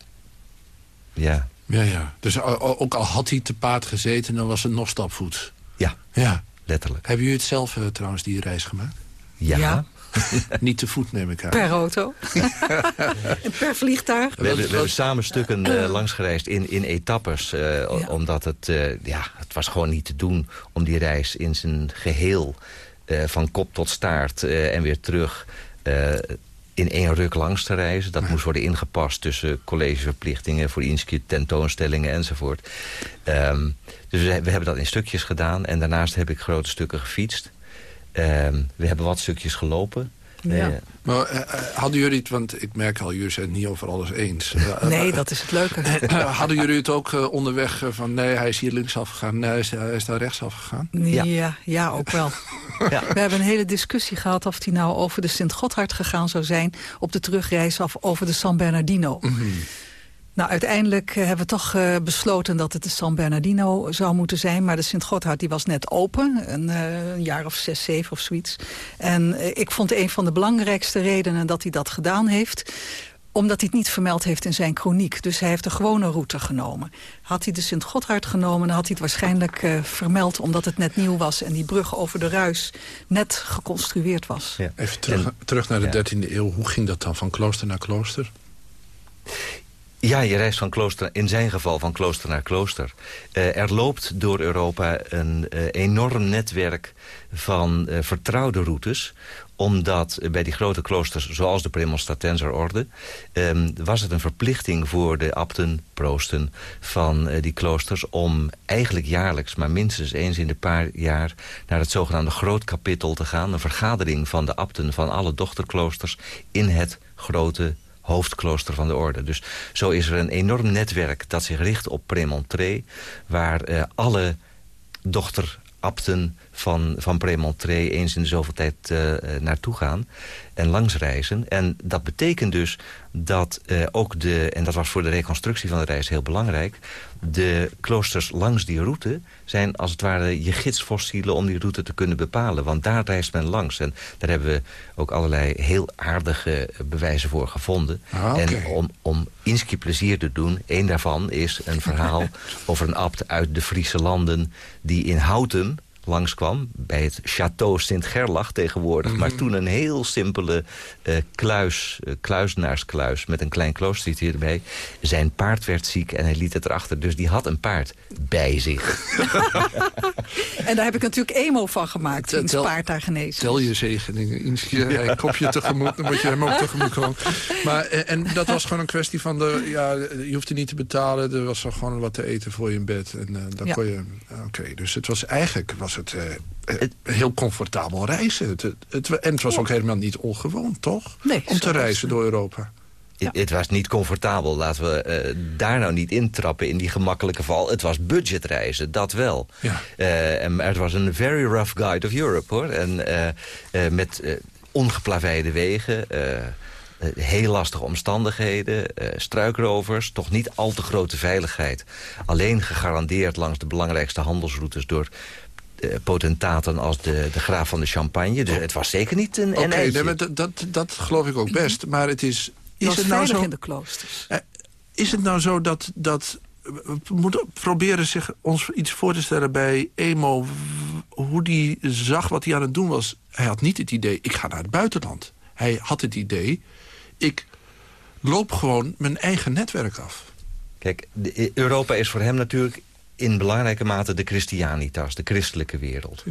S10: ja...
S8: Ja, ja. Dus ook al had hij te paard gezeten, dan was het nog stapvoet.
S10: Ja.
S8: Ja.
S10: Letterlijk.
S8: Hebben jullie het zelf uh, trouwens die reis gemaakt?
S10: Ja. ja.
S8: Niet te voet neem ik aan.
S9: Per auto. en per vliegtuig.
S10: We hebben, we hebben samen stukken uh, langs gereisd in, in etappes. Uh, ja. Omdat het, uh, ja, het was gewoon niet te doen om die reis in zijn geheel... van kop tot staart en weer terug in één ruk langs te reizen. Dat ja. moest worden ingepast tussen collegeverplichtingen... voor inski tentoonstellingen enzovoort. Um, dus we, we, hebben dat in stukjes gedaan. En daarnaast heb ik grote stukken gefietst. Um, we hebben wat stukjes gelopen.
S9: Ja.
S8: Maar eh, eh, hadden jullie het, want ik merk al, jullie zijn het niet over alles eens. Eh,
S9: Nee, dat is het leuke.
S8: hadden jullie het ook onderweg van, nee, hij is hier linksaf gegaan, nee, hij is, hij is daar rechtsaf gegaan?
S9: Ja, ja, ook wel. We hebben een hele discussie gehad of hij nou over de Sint-Gotthard gegaan zou zijn... op de terugreis of over de San Bernardino. Nou, uiteindelijk eh, hebben we toch eh, besloten dat het de San Bernardino zou moeten zijn. Maar de Sint-Gotthard die was net open, een, eh, een jaar of zes, zeven of zoiets. En ik vond een van de belangrijkste redenen dat hij dat gedaan heeft omdat hij het niet vermeld heeft in zijn kroniek. Dus hij heeft de gewone route genomen. Had hij de Sint-Gotthard genomen, dan had hij het waarschijnlijk eh, vermeld... omdat het net nieuw was en die brug over de Ruis net geconstrueerd was.
S8: Even terug, terug naar de 13e eeuw. Hoe ging dat dan van klooster naar klooster?
S10: Ja, je reist van klooster, in zijn geval van klooster naar klooster. Eh, er loopt door Europa een eh, enorm netwerk van eh, vertrouwde routes omdat bij die grote kloosters, zoals de Premonstratenser orde... ehm, was het een verplichting voor de abten, proosten van die kloosters... om eigenlijk jaarlijks, maar minstens eens in de paar jaar... naar het zogenaamde groot kapittel te gaan. Een vergadering van de abten van alle dochterkloosters... in het grote hoofdklooster van de orde. Dus zo is er een enorm netwerk dat zich richt op Premontré... waar eh, alle dochterabten van, van Premontré eens in de zoveel tijd eh, eh, naartoe gaan en langsreizen. En dat betekent dus dat ook de, en dat was voor de reconstructie van de reis heel belangrijk... de kloosters langs die route zijn als het ware je gidsfossielen om die route te kunnen bepalen. Want daar reist men langs. En daar hebben we ook allerlei heel aardige bewijzen voor gevonden.
S8: Ah.
S10: En om, om Inski plezier te doen, één daarvan is een verhaal over een abt uit de Friese landen... die in Houtem langskwam bij het Château Sint-Gerlach tegenwoordig... maar toen een heel simpele eh, kluis, eh, kluisenaarskluis met een klein kloostertje erbij. Zijn paard werd ziek en hij liet het erachter. Dus die had een paard bij zich.
S9: En daar heb ik natuurlijk emo van gemaakt,
S8: Tel-
S9: paard daar genezen.
S8: Tel je zegeningen. Inschi- Hij kop je tegemoet, dan moet je hem ook tegemoet komen. Maar, eh, en dat was gewoon een kwestie van... De, ja, je hoefde niet te betalen. Er was er gewoon wat te eten voor je in bed. En dan
S9: Ja.
S8: kon je... Oké, dus het was eigenlijk was het, eh, eh, heel comfortabel reizen. Het, het, het- en het was ook helemaal niet ongewoon, toch?
S9: Nee,
S8: Om te reizen door Europa.
S10: Het, het was niet comfortabel. Laten we eh, daar nou niet intrappen in die gemakkelijke val. Het was budgetreizen, dat wel.
S8: Ja.
S10: Eh, en, maar het was een very rough guide of Europe, hoor. En met ongeplaveide wegen... heel lastige omstandigheden, eh, struikrovers... toch niet al te grote veiligheid. Alleen gegarandeerd langs de belangrijkste handelsroutes... door potentaten als de, de graaf van de Champagne. Dus het was zeker niet een
S8: Oké,
S10: een eitje.
S8: nee, maar dat, dat, dat geloof ik ook best. Maar het is... Is het nou zo...
S9: in de kloosters.
S8: Eh, Is het nou zo dat... dat we moeten proberen zich ons iets voor te stellen bij Emo... hoe die zag wat hij aan het doen was. Hij had niet het idee, ik ga naar het buitenland. Hij had het idee, ik loop gewoon mijn eigen netwerk af.
S10: Kijk, de- Europa is voor hem natuurlijk in belangrijke mate de Christianitas, de christelijke wereld.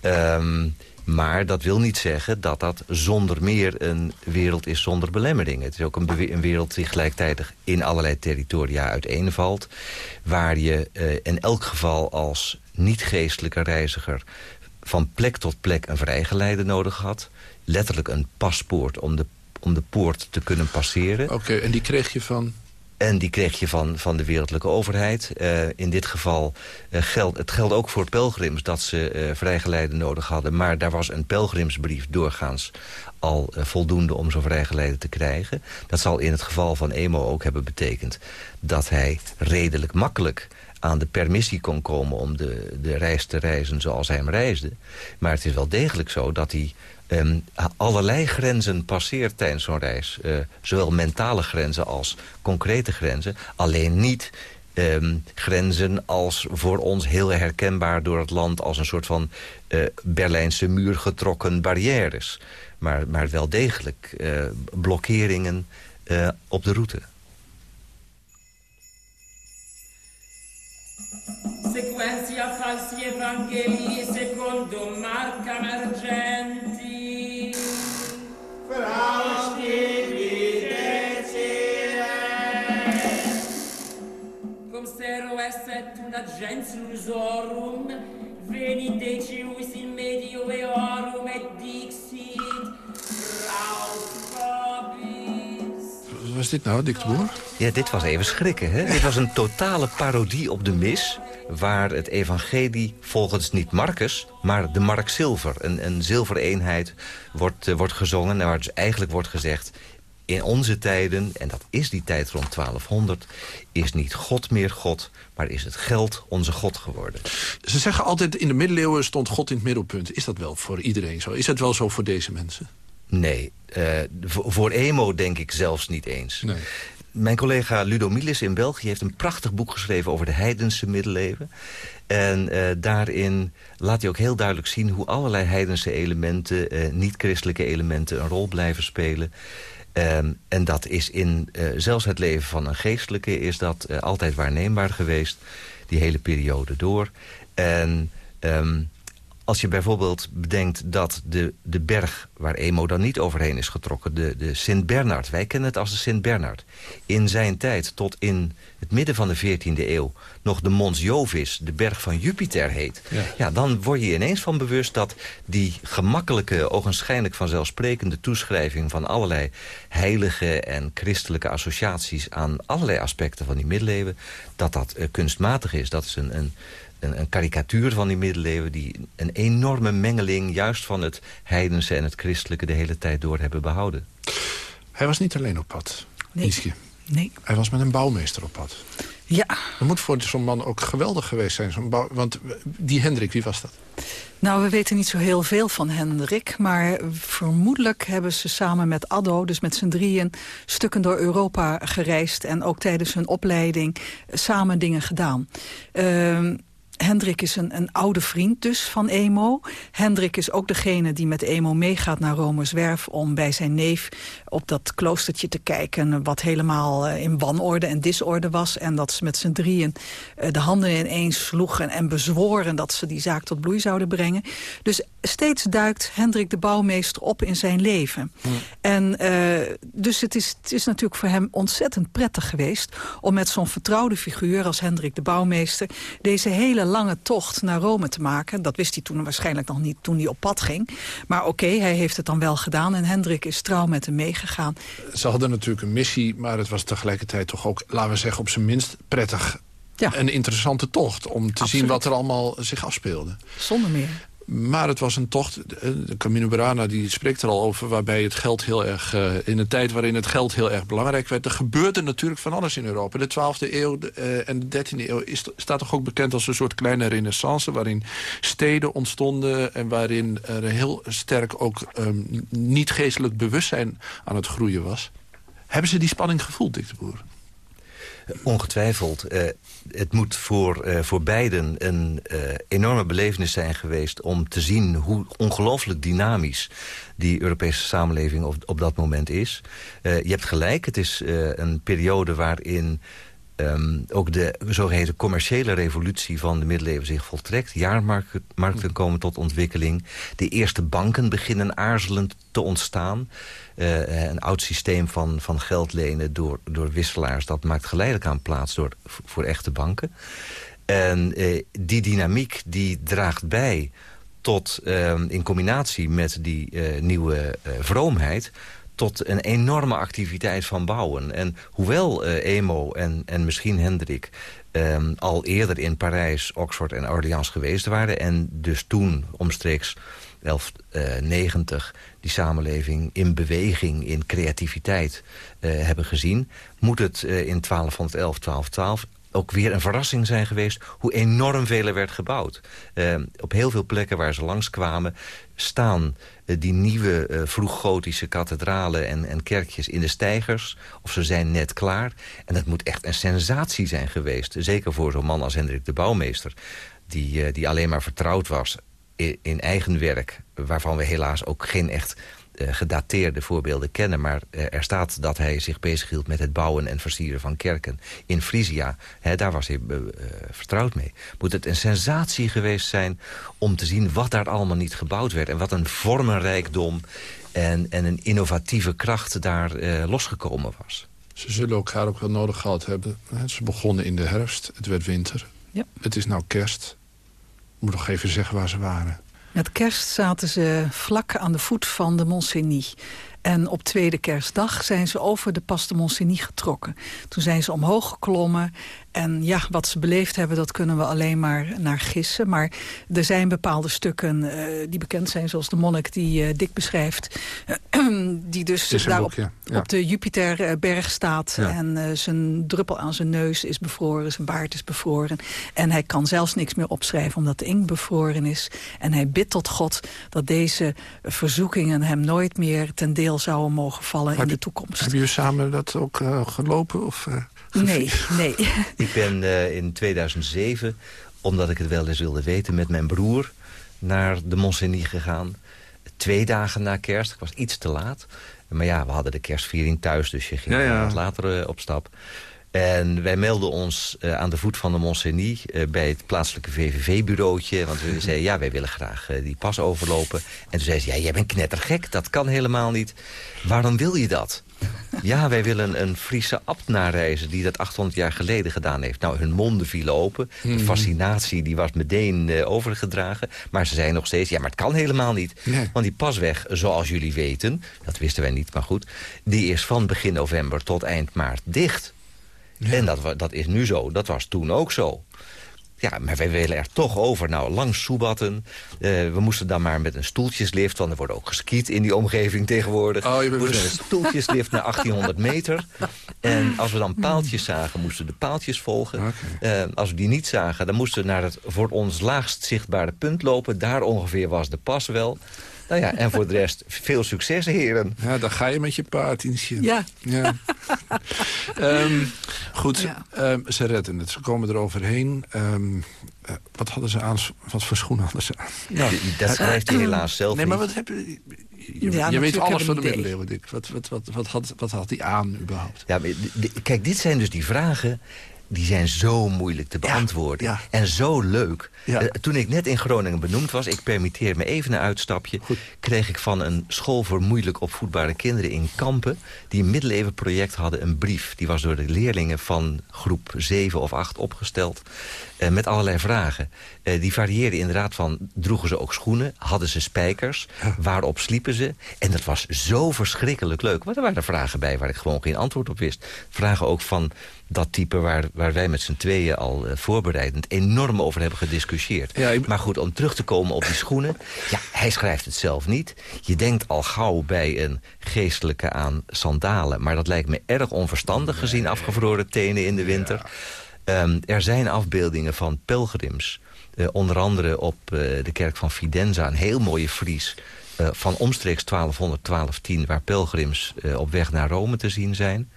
S10: Ehm, maar dat wil niet zeggen dat dat zonder meer een wereld is zonder belemmeringen. Het is ook een, wereld die gelijktijdig in allerlei territoria uiteenvalt. Waar je eh, in elk geval als niet-geestelijke reiziger van plek tot plek een vrijgeleide nodig had. Letterlijk een paspoort om de, om de poort te kunnen passeren.
S8: Oké, en die kreeg je van...
S10: En die kreeg je van, van de wereldlijke overheid. Eh, in dit geval uh, geldt het geldt ook voor pelgrims dat ze uh, vrijgeleide nodig hadden. Maar daar was een pelgrimsbrief doorgaans al voldoende om zo'n vrijgeleide te krijgen. Dat zal in het geval van Emo ook hebben betekend dat hij redelijk makkelijk aan de permissie kon komen om de, de reis te reizen zoals hij hem reisde. Maar het is wel degelijk zo dat hij um, allerlei grenzen passeert tijdens zo'n reis. Uh, zowel mentale grenzen als concrete grenzen. Alleen niet um, grenzen als voor ons heel herkenbaar door het land... als een soort van uh, Berlijnse muur getrokken barrières. Maar, maar wel degelijk uh, blokkeringen op de route.
S11: Sequentia falsi medio eorum et dixit,
S8: was dit nou, Dick de
S10: Ja, dit was even schrikken, hè? dit was een totale parodie op de mis... waar het evangelie volgens niet Marcus, maar de Mark Zilver... een, een zilvereenheid wordt, eh, wordt gezongen... en waar dus eigenlijk wordt gezegd in onze tijden, en dat is die tijd rond 1200... is niet God meer God, maar is het geld onze God geworden.
S8: Ze zeggen altijd, in de middeleeuwen stond God in het middelpunt. Is dat wel voor iedereen zo? Is dat wel zo voor deze mensen?
S10: Nee, uh, voor emo denk ik zelfs niet eens.
S8: Nee.
S10: Mijn collega Ludo Milis in België heeft een prachtig boek geschreven... over de heidense middeleeuwen. En uh, daarin laat hij ook heel duidelijk zien... hoe allerlei heidense elementen, uh, niet-christelijke elementen... een rol blijven spelen. Um, en dat is in zelfs het leven van een geestelijke... is dat altijd waarneembaar geweest, die hele periode door. En... Um, als je bijvoorbeeld bedenkt dat de, de berg waar Emo dan niet overheen is getrokken... de, de Sint-Bernard, wij kennen het als de Sint-Bernard... in zijn tijd tot in het midden van de 14e eeuw... nog de Mons Jovis, de berg van Jupiter heet... Ja. ja, dan word je ineens van bewust dat die gemakkelijke... ogenschijnlijk vanzelfsprekende toeschrijving van allerlei heilige en christelijke associaties... aan allerlei aspecten van die middeleeuwen, dat dat uh, kunstmatig is. Dat is een... een een, een karikatuur van die middeleeuwen... die een enorme mengeling juist van het heidense en het christelijke... de hele tijd door hebben behouden.
S8: Hij was niet alleen op pad,
S9: nee. Nee.
S8: Hij was met een bouwmeester op pad.
S9: Ja.
S8: Dat moet voor zo'n man ook geweldig geweest zijn. Zo'n bouw... Want die Hendrik, wie was dat?
S9: Nou, we weten niet zo heel veel van Hendrik. Maar vermoedelijk hebben ze samen met Addo, dus met z'n drieën... stukken door Europa gereisd. En ook tijdens hun opleiding samen dingen gedaan. Uh, Hendrik is een, een oude vriend dus van Emo. Hendrik is ook degene die met Emo meegaat naar Romerswerf... om bij zijn neef op dat kloostertje te kijken... wat helemaal in wanorde en disorde was. En dat ze met z'n drieën de handen ineens sloegen... en bezworen dat ze die zaak tot bloei zouden brengen. Dus steeds duikt Hendrik de bouwmeester op in zijn leven. En uh, dus het is, het is natuurlijk voor hem ontzettend prettig geweest... om met zo'n vertrouwde figuur als Hendrik de bouwmeester... deze hele lange tocht naar Rome te maken. Dat wist hij toen waarschijnlijk nog niet toen hij op pad ging. Maar oké, okay, hij heeft het dan wel gedaan en Hendrik is trouw met hem meegegaan.
S8: Ze hadden natuurlijk een missie, maar het was tegelijkertijd toch ook... laten we zeggen op zijn minst prettig ja. een interessante tocht... om te
S9: Absoluut.
S8: zien wat er allemaal zich afspeelde.
S9: Zonder meer.
S8: Maar het was een tocht, de Camino Burana die spreekt er al over... waarbij het geld heel erg, uh, in een tijd waarin het geld heel erg belangrijk werd... er gebeurde natuurlijk van alles in Europa. De 12e eeuw uh, en de 13e eeuw is, staat toch ook bekend als een soort kleine renaissance... waarin steden ontstonden en waarin er heel sterk ook um, niet-geestelijk bewustzijn aan het groeien was. Hebben ze die spanning gevoeld, Dick de Boer?
S10: Ongetwijfeld. Uh, het moet voor, uh, voor beiden een uh, enorme belevenis zijn geweest... om te zien hoe ongelooflijk dynamisch die Europese samenleving op, op dat moment is. je hebt gelijk, het is een periode waarin... Um, ook de zogeheten commerciële revolutie van de middeleeuwen zich voltrekt. Jaarmarkten markten komen tot ontwikkeling. De eerste banken beginnen aarzelend te ontstaan. Uh, een oud systeem van, van geld lenen door, door wisselaars... dat maakt geleidelijk aan plaats door, voor echte banken. En uh, die dynamiek die draagt bij tot, uh, in combinatie met die nieuwe vroomheid tot een enorme activiteit van bouwen. En hoewel uh, Emo en, en misschien Hendrik um, al eerder in Parijs, Oxford en Orleans geweest waren... en dus toen omstreeks 1190 uh, die samenleving in beweging, in creativiteit uh, hebben gezien... moet het in 1211, 1212 ook weer een verrassing zijn geweest hoe enorm veel er werd gebouwd. Uh, op heel veel plekken waar ze langskwamen staan uh, die nieuwe uh, vroeggotische kathedralen en, en kerkjes in de steigers. Of ze zijn net klaar. En dat moet echt een sensatie zijn geweest. Zeker voor zo'n man als Hendrik de Bouwmeester. Die, die alleen maar vertrouwd was in, eigen werk. Waarvan we helaas ook geen echt gedateerde voorbeelden kennen. Maar uh, er staat dat hij zich bezighield met het bouwen en versieren van kerken. In Frisia, hè, daar was hij uh, vertrouwd mee. Moet het een sensatie geweest zijn om te zien wat daar allemaal niet gebouwd werd. En wat een vormenrijkdom en, en een innovatieve kracht daar losgekomen was.
S8: Ze zullen elkaar ook wel nodig gehad hebben. Ze begonnen in de herfst, het werd winter.
S9: Ja.
S8: Het is nou kerst. Ik moet nog even zeggen waar ze waren.
S9: Met kerst zaten ze vlak aan de voet van de Mont-Cenis. En op tweede kerstdag zijn ze over de Pas de Monsigny getrokken. Toen zijn ze omhoog geklommen en ja, wat ze beleefd hebben, dat kunnen we alleen maar naar gissen. Maar er zijn bepaalde stukken uh, die bekend zijn, zoals de monnik die uh, Dick beschrijft. die dus daar op, ja. Ja. op de Jupiterberg staat. Ja. En uh, zijn druppel aan zijn neus is bevroren, zijn baard is bevroren. En hij kan zelfs niks meer opschrijven, omdat de inkt bevroren is. En hij bidt tot God dat deze verzoekingen hem nooit meer ten deel zouden mogen vallen
S8: heb
S9: in de toekomst.
S8: Hebben jullie samen dat ook gelopen? Of,
S9: Nee, nee.
S10: Ik ben uh, in 2007, omdat ik het wel eens wilde weten... met mijn broer naar de Mont-Saint-Denis gegaan. Twee dagen na kerst. Ik was iets te laat. Maar ja, we hadden de kerstviering thuis, dus je ging ja, ja. wat later uh, op stap. En wij melden ons uh, aan de voet van de Mont-Saint-Denis... Uh, bij het plaatselijke VVV-bureautje. Want we zeiden, ja, wij willen graag uh, die pas overlopen. En toen zei ze, ja, jij bent knettergek, dat kan helemaal niet. Waarom wil je dat? Ja, wij willen een Friese abt nareizen die dat 800 jaar geleden gedaan heeft. Nou, hun monden vielen open. De fascinatie die was meteen uh, overgedragen. Maar ze zeiden nog steeds, ja, maar het kan helemaal niet. Nee. Want die pasweg, zoals jullie weten, dat wisten wij niet, maar goed... die is van begin november tot eind maart dicht. Ja. En dat, dat is nu zo. Dat was toen ook zo. Ja, maar wij willen er toch over. Nou, langs Soebatten. Uh, we moesten dan maar met een stoeltjeslift... want er wordt ook geskiet in die omgeving tegenwoordig.
S8: Oh, je
S10: we moesten met een stoeltjeslift naar 1800 meter. En als we dan paaltjes zagen, moesten we de paaltjes volgen. Okay. Uh, als we die niet zagen, dan moesten we naar het voor ons laagst zichtbare punt lopen. Daar ongeveer was de pas wel. Nou ja, en voor de rest veel succes, heren.
S8: Ja, dan ga je met je paard in.
S9: Ja.
S8: ja. um, goed, ja. Um, ze redden het. Ze komen er overheen. Um, uh, wat hadden ze aan? Wat voor schoenen hadden ze aan?
S10: Nou, dat schrijft hij helaas zelf
S8: Nee, maar wat heb je... Je, ja, je weet alles van de middeleeuwen, Dick. Wat, wat, wat, wat, had, wat had hij aan überhaupt?
S10: Ja, kijk, dit zijn dus die vragen die zijn zo moeilijk te beantwoorden. Ja, ja. En zo leuk. Ja. Uh, toen ik net in Groningen benoemd was... ik permitteer me even een uitstapje... Goed. kreeg ik van een school voor moeilijk opvoedbare kinderen in Kampen... die een middeleeuwenproject hadden, een brief. Die was door de leerlingen van groep 7 of 8 opgesteld... Uh, met allerlei vragen. Uh, die varieerden inderdaad van, droegen ze ook schoenen? Hadden ze spijkers? Waarop sliepen ze? En dat was zo verschrikkelijk leuk. Maar er waren vragen bij waar ik gewoon geen antwoord op wist. Vragen ook van dat type waar, waar wij met z'n tweeën al uh, voorbereidend enorm over hebben gediscussieerd. Ja, ik... Maar goed, om terug te komen op die schoenen. Ja, hij schrijft het zelf niet. Je denkt al gauw bij een geestelijke aan sandalen. Maar dat lijkt me erg onverstandig gezien afgevroren tenen in de winter. Ja. Um, er zijn afbeeldingen van pelgrims. Uh, onder andere op uh, de kerk van Fidenza, een heel mooie Fries... Van omstreeks 1200, 1210, waar pelgrims op weg naar Rome te zien zijn.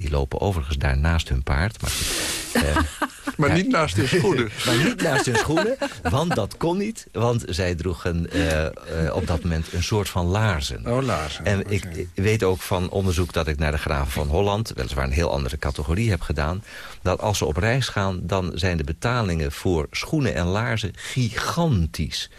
S10: Die lopen overigens daar naast hun paard. Maar,
S8: uh, maar ja, niet naast hun schoenen.
S10: maar niet naast hun schoenen, want dat kon niet. Want zij droegen uh, uh, op dat moment een soort van laarzen.
S8: Oh, laarzen.
S10: En okay. ik, ik weet ook van onderzoek dat ik naar de graven van Holland... weliswaar een heel andere categorie heb gedaan... dat als ze op reis gaan, dan zijn de betalingen voor schoenen en laarzen gigantisch.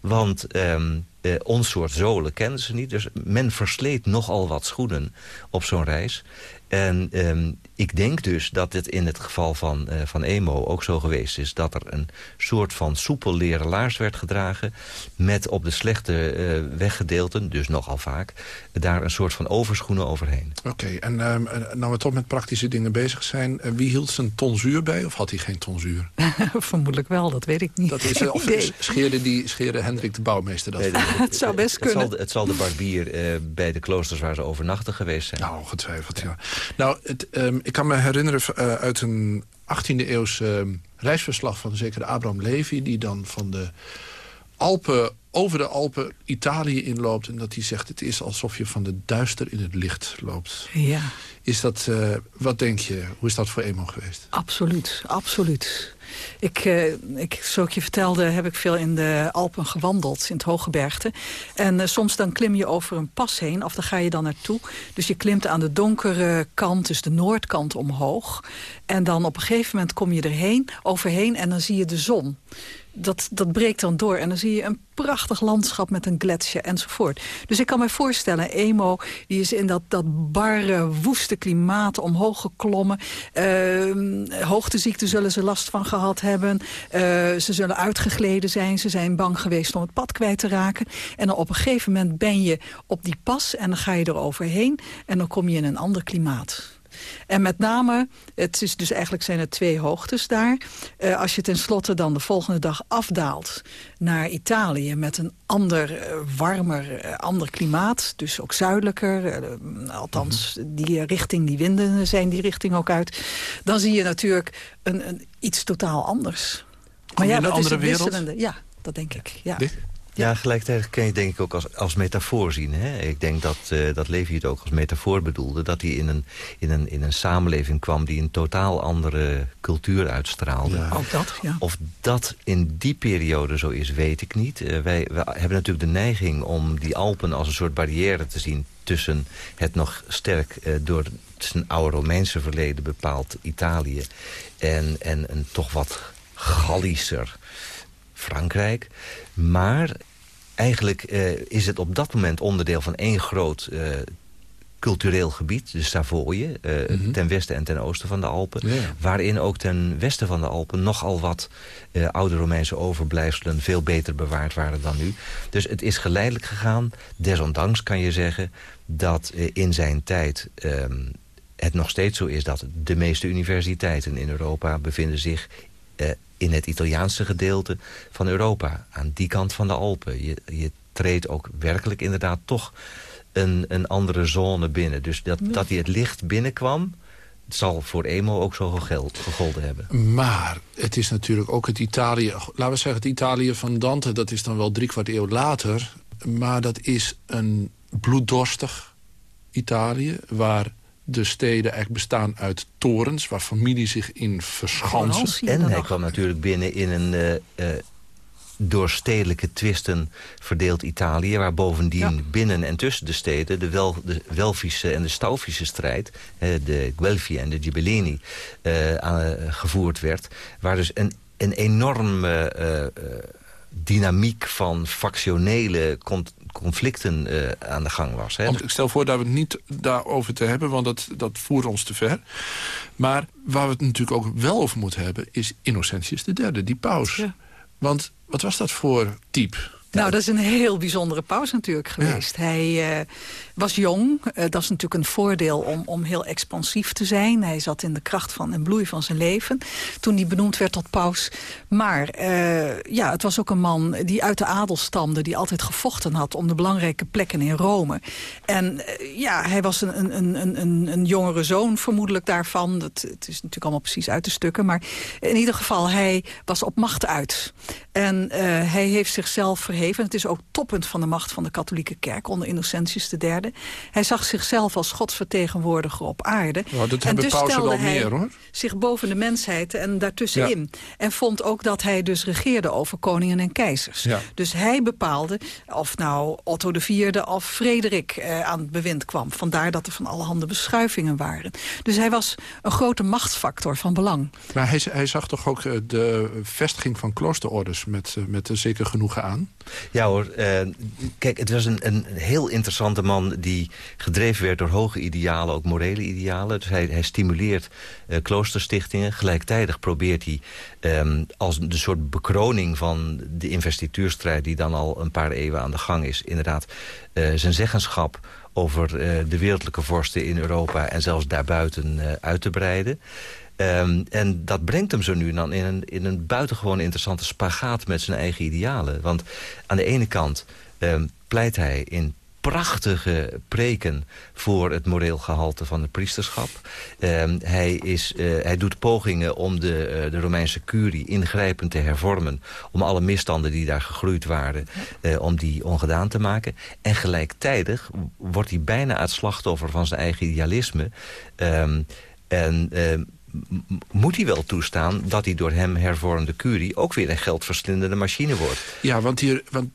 S10: Want... Um, uh, ons soort zolen kennen ze niet. Dus men versleet nogal wat schoenen op zo'n reis. En um, ik denk dus dat het in het geval van, uh, van Emo ook zo geweest is... dat er een soort van soepel leren laars werd gedragen... met op de slechte uh, weggedeelten, dus nogal vaak... daar een soort van overschoenen overheen.
S8: Oké, okay, en um, nou we toch met praktische dingen bezig zijn... Uh, wie hield zijn tonzuur bij of had hij geen tonzuur?
S9: Vermoedelijk wel, dat weet ik niet.
S8: Dat is, of scheerde, die, scheerde Hendrik de Bouwmeester dat? Nee,
S9: het zou best kunnen.
S10: Het zal, het zal de barbier bij de kloosters waar ze overnachten geweest zijn.
S8: Nou, ongetwijfeld, ja. Nou, het, um, ik kan me herinneren uh, uit een 18e eeuws uh, reisverslag van zekere Abraham Levy... die dan van de Alpen, over de Alpen Italië inloopt... en dat hij zegt, het is alsof je van de duister in het licht loopt.
S9: Ja.
S8: Is dat, uh, wat denk je, hoe is dat voor Emo geweest?
S9: Absoluut, absoluut. Ik, uh, ik, zoals ik je vertelde, heb ik veel in de Alpen gewandeld, in het Hooggebergte. En uh, soms dan klim je over een pas heen, of daar ga je dan naartoe. Dus je klimt aan de donkere kant, dus de noordkant omhoog. En dan op een gegeven moment kom je erheen, overheen en dan zie je de zon dat, dat breekt dan door. En dan zie je een prachtig landschap met een gletsjer enzovoort. Dus ik kan me voorstellen, Emo die is in dat, dat barre, woeste klimaat omhoog geklommen. Uh, hoogteziekte zullen ze last van gehad hebben. Uh, ze zullen uitgegleden zijn. Ze zijn bang geweest om het pad kwijt te raken. En dan op een gegeven moment ben je op die pas en dan ga je er overheen. En dan kom je in een ander klimaat. En met name, het is dus eigenlijk zijn er twee hoogtes daar. Uh, als je tenslotte dan de volgende dag afdaalt naar Italië... met een ander, uh, warmer, uh, ander klimaat, dus ook zuidelijker. althans, -hmm. die richting, die winden zijn die richting ook uit. Dan zie je natuurlijk een, een iets totaal anders.
S8: Maar
S9: ja,
S8: een
S9: dat
S8: andere
S9: is het
S8: wereld?
S9: wisselende. Ja, dat denk ik. Ja.
S8: Dit?
S10: Ja, gelijkertijd kun je denk ik ook als, als metafoor zien. Hè? Ik denk dat, uh, dat Levi het ook als metafoor bedoelde. Dat hij in een, in, een, in een samenleving kwam die een totaal andere cultuur uitstraalde.
S9: Ja. Ook dat, ja.
S10: Of dat in die periode zo is, weet ik niet. Uh, wij, wij hebben natuurlijk de neiging om die Alpen als een soort barrière te zien... tussen het nog sterk uh, door zijn oude Romeinse verleden bepaald Italië... en, en een toch wat Gallischer Frankrijk. Maar eigenlijk uh, is het op dat moment onderdeel van één groot uh, cultureel gebied. De Savoie, uh, mm -hmm. ten westen en ten oosten van de Alpen. Waarin ook ten westen van de Alpen nogal wat oude Romeinse overblijfselen... veel beter bewaard waren dan nu. Dus het is geleidelijk gegaan. Desondanks kan je zeggen dat in zijn tijd... Um, het nog steeds zo is dat de meeste universiteiten in Europa bevinden zich in het Italiaanse gedeelte van Europa. Aan die kant van de Alpen. Je, je treedt ook werkelijk inderdaad toch een, een andere zone binnen. Dus dat, dat hij het licht binnenkwam... Het zal voor Emo ook zo gegeld, gegolden hebben.
S8: Maar het is natuurlijk ook het Italië... Laten we zeggen, het Italië van Dante... dat is dan wel drie kwart eeuw later. Maar dat is een bloeddorstig Italië... waar de steden eigenlijk bestaan uit torens... waar familie zich in verschansen.
S10: En hij kwam natuurlijk binnen in een uh, uh, door stedelijke twisten verdeeld Italië... waar bovendien ja. binnen en tussen de steden... de, wel, de Welfische en de Staufische strijd... Uh, de Guelfi en de Ghibellini gevoerd werd... waar dus een, een enorme dynamiek van factionele conflicten uh, aan de gang was. Hè?
S8: Ik stel voor dat we het niet daarover te hebben, want dat, dat voert ons te ver. Maar waar we het natuurlijk ook wel over moeten hebben... is Innocentius III, die paus. Ja. Want wat was dat voor type?
S9: Nou, dat is een heel bijzondere paus natuurlijk geweest. Ja. Hij uh, was jong. Uh, dat is natuurlijk een voordeel om, om heel expansief te zijn. Hij zat in de kracht van en bloei van zijn leven. Toen hij benoemd werd tot paus. Maar uh, ja, het was ook een man die uit de adel stamde. Die altijd gevochten had om de belangrijke plekken in Rome. En ja, hij was een, een, een, een, een jongere zoon vermoedelijk daarvan. Dat, het is natuurlijk allemaal precies uit te stukken. Maar in ieder geval, hij was op macht uit. En hij heeft zichzelf verheven verheven. Het is ook toppunt van de macht van de katholieke kerk onder Innocentius III. Hij zag zichzelf als godsvertegenwoordiger op aarde.
S8: Nou, dat
S9: en
S8: dus stelde hij
S9: meer,
S8: hoor.
S9: zich boven de mensheid en daartussenin. Ja. En vond ook dat hij dus regeerde over koningen en keizers.
S8: Ja.
S9: Dus hij bepaalde of nou Otto IV of Frederik eh, aan het bewind kwam. Vandaar dat er van allerhande beschuivingen waren. Dus hij was een grote machtsfactor van belang.
S8: Maar hij, hij zag toch ook de vestiging van kloosterorders met, met zeker genoegen aan?
S10: Ja hoor, uh, kijk, het was een, een heel interessante man... die gedreven werd door hoge idealen, ook morele idealen. Dus hij, hij stimuleert uh, kloosterstichtingen. Gelijktijdig probeert hij um, als de soort bekroning van de investituurstrijd... die dan al een paar eeuwen aan de gang is... inderdaad uh, zijn zeggenschap over de wereldlijke vorsten in Europa... en zelfs daarbuiten uit te breiden. Um, en dat brengt hem zo nu dan in een, in een buitengewoon interessante spagaat met zijn eigen idealen. Want aan de ene kant um, pleit hij in prachtige preken voor het moreel gehalte van het priesterschap. Um, hij, is, uh, hij doet pogingen om de, uh, de Romeinse curie ingrijpend te hervormen... om alle misstanden die daar gegroeid waren, uh, om die ongedaan te maken. En gelijktijdig wordt hij bijna het slachtoffer van zijn eigen idealisme... En moet hij wel toestaan dat hij door hem hervormde curie... ook weer een geldverslindende machine wordt.
S8: Ja, want, hier, want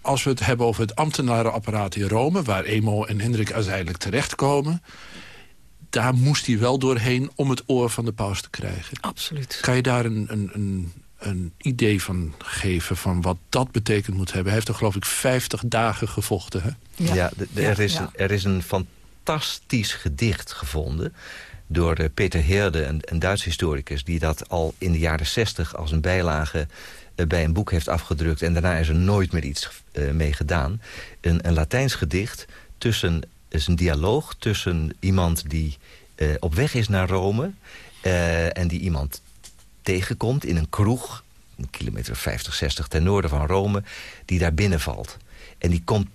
S8: als we het hebben over het ambtenarenapparaat in Rome... waar Emo en Hendrik uiteindelijk terechtkomen... daar moest hij wel doorheen om het oor van de paus te krijgen.
S9: Absoluut.
S8: Kan je daar een, een, een een idee van geven... van wat dat betekend moet hebben. Hij heeft er geloof ik 50 dagen gevochten. Hè?
S10: Ja, er, is, er is een fantastisch gedicht gevonden door eh, Peter Heerde, een, Duits historicus... die dat al in de jaren 60 als een bijlage eh, bij een boek heeft afgedrukt... en daarna is er nooit meer iets uh, mee gedaan. Een, een Latijns gedicht tussen, is een dialoog tussen iemand die op weg is naar Rome... en die iemand tegenkomt in een kroeg... een kilometer 50, 60 ten noorden van Rome... die daar binnenvalt. En die komt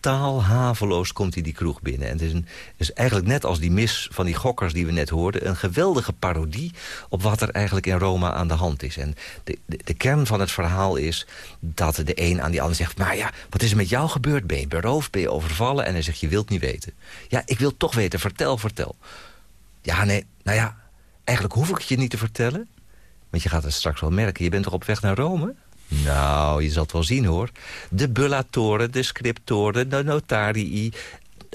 S10: totaal haveloos komt hij die kroeg binnen. En het is, een, is eigenlijk net als die mis van die gokkers die we net hoorden... een geweldige parodie op wat er eigenlijk in Roma aan de hand is. En de, de, kern van het verhaal is dat de een aan die ander zegt... maar ja, wat is er met jou gebeurd? Ben je beroofd? Ben je overvallen? En hij zegt, je wilt niet weten. Ja, ik wil toch weten. Vertel, vertel. Ja, nee, nou ja, eigenlijk hoef ik het je niet te vertellen. Want je gaat het straks wel merken. Je bent toch op weg naar Rome? Nou, je zal het wel zien hoor. De bullatoren, de scriptoren, de notarii...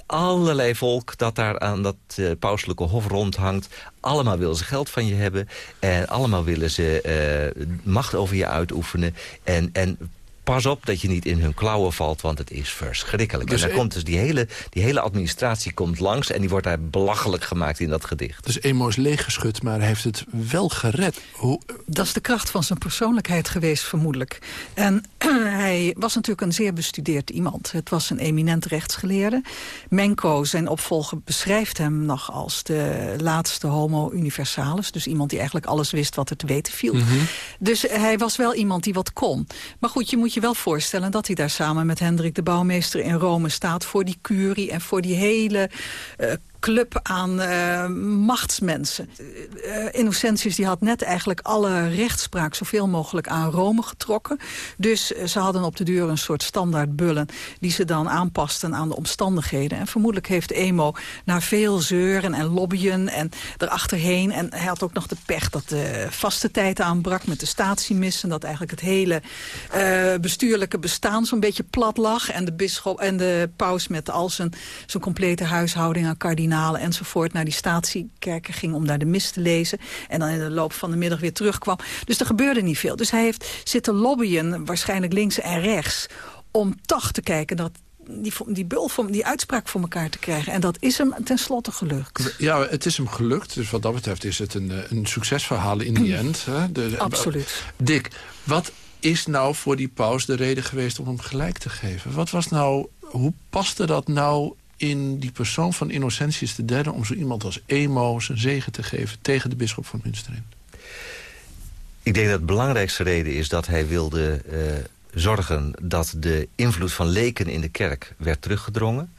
S10: allerlei volk dat daar aan dat uh, pauselijke hof rondhangt... allemaal willen ze geld van je hebben... en allemaal willen ze uh, macht over je uitoefenen... en, en pas op dat je niet in hun klauwen valt, want het is verschrikkelijk. Dus en dan komt dus die hele, die hele administratie komt langs... en die wordt daar belachelijk gemaakt in dat gedicht.
S8: Dus Emo is leeggeschud, maar hij heeft het wel gered. Hoe...
S9: Dat is de kracht van zijn persoonlijkheid geweest, vermoedelijk. En hij was natuurlijk een zeer bestudeerd iemand. Het was een eminent rechtsgeleerde. Menko, zijn opvolger, beschrijft hem nog als de laatste homo universalis. Dus iemand die eigenlijk alles wist wat er te weten viel. Mm -hmm. Dus hij was wel iemand die wat kon. Maar goed, je moet je wel voorstellen dat hij daar samen met Hendrik de Bouwmeester in Rome staat... voor die curie en voor die hele uh, club aan uh, machtsmensen. Uh, Innocentius die had net eigenlijk alle rechtspraak zoveel mogelijk aan Rome getrokken. Dus ze hadden op de deur een soort standaard bullen... die ze dan aanpasten aan de omstandigheden. En vermoedelijk heeft Emo na veel zeuren en lobbyen en erachterheen... en hij had ook nog de pech dat de vaste tijd aanbrak met de statiemissen... dat eigenlijk het hele bestuurlijke bestaan zo'n beetje plat lag... en de, bisschop, en de paus met al zijn, zijn complete huishouding aan kardinaal enzovoort... naar die statiekerken ging om daar de mis te lezen. En dan in de loop van de middag weer terugkwam. Dus er gebeurde niet veel. Dus hij heeft zitten lobbyen, waarschijnlijk links en rechts... om toch te kijken dat die, die, bul voor, die uitspraak voor elkaar te krijgen. En dat is hem tenslotte gelukt.
S8: Ja, het is hem gelukt. Dus wat dat betreft is het een, eh, een succesverhaal in die end. Hè? De,
S9: Absoluut.
S8: Dick, wat is nou voor die paus de reden geweest om hem gelijk te geven? Wat was nou, hoe paste dat nou in die persoon van Innocentius III... om zo iemand als Emo zijn zegen te geven tegen de bisschop van Münster in?
S10: Ik denk dat de belangrijkste reden is dat hij wilde uh, zorgen... dat de invloed van leken in de kerk werd teruggedrongen.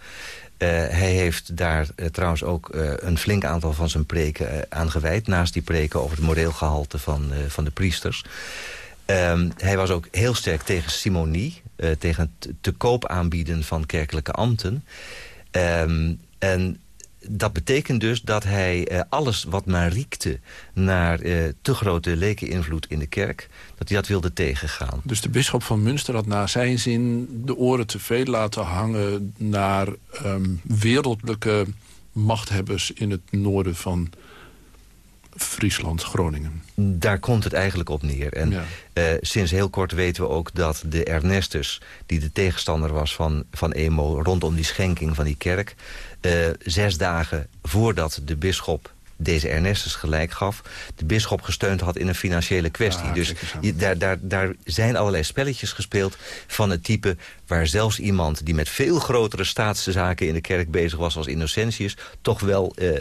S10: Uh, hij heeft daar uh, trouwens ook een flink aantal van zijn preken aan gewijd... naast die preken over het moreel gehalte van, van de priesters... Um, hij was ook heel sterk tegen simonie, tegen het te koop aanbieden van kerkelijke ambten. Um, en dat betekent dus dat hij uh, alles wat maar riekte... naar uh, te grote lekeninvloed in de kerk, dat hij dat wilde tegengaan.
S8: Dus de bisschop van Münster had naar zijn zin de oren te veel laten hangen... naar um, wereldlijke machthebbers in het noorden van Friesland, Groningen.
S10: Daar komt het eigenlijk op neer. En ja. uh, sinds heel kort weten we ook dat de Ernestus... die de tegenstander was van, van Emo rondom die schenking van die kerk... Uh, zes dagen voordat de bisschop deze Ernestus gelijk gaf... de bisschop gesteund had in een financiële kwestie. Ah, dus je, daar, daar, daar zijn allerlei spelletjes gespeeld van het type... waar zelfs iemand die met veel grotere staatszaken in de kerk bezig was... als Innocentius, toch wel uh, uh,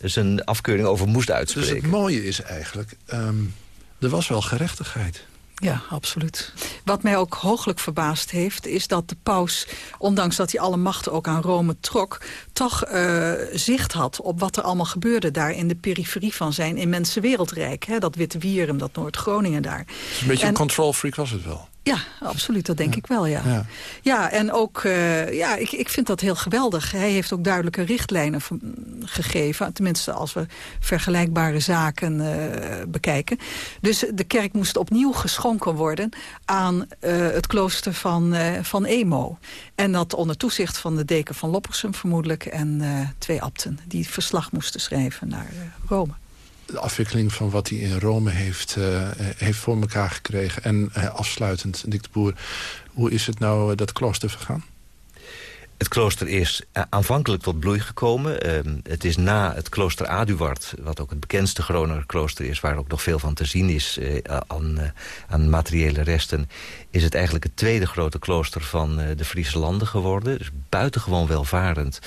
S10: zijn afkeuring over moest uitspreken.
S8: Dus het mooie is eigenlijk, um, er was wel gerechtigheid.
S9: Ja, absoluut. Wat mij ook hooglijk verbaasd heeft... is dat de paus, ondanks dat hij alle machten ook aan Rome trok... toch uh, zicht had op wat er allemaal gebeurde daar... in de periferie van zijn immense wereldrijk. Hè? Dat Witte Wierum, dat Noord-Groningen daar.
S8: Dus een beetje en, een control freak was het wel.
S9: Ja, absoluut. Dat denk ja. ik wel, ja. ja. Ja, en ook, uh, ja, ik, ik vind dat heel geweldig. Hij heeft ook duidelijke richtlijnen gegeven. Tenminste, als we vergelijkbare zaken uh, bekijken. Dus de kerk moest opnieuw geschonken worden aan uh, het klooster van, van Emo. En dat onder toezicht van de deken van Loppersum vermoedelijk... en twee abten die verslag moesten schrijven naar Rome.
S8: De afwikkeling van wat hij in Rome heeft, uh, heeft voor elkaar gekregen. En uh, afsluitend, Dick de Boer, hoe is het nou dat klooster vergaan?
S10: Het klooster is aanvankelijk tot bloei gekomen. Uh, het is na het klooster Aduard, wat ook het bekendste Groninger klooster is... waar ook nog veel van te zien is uh, aan, uh, aan, materiële resten... is het eigenlijk het tweede grote klooster van de Friese landen geworden. Dus buitengewoon welvarend.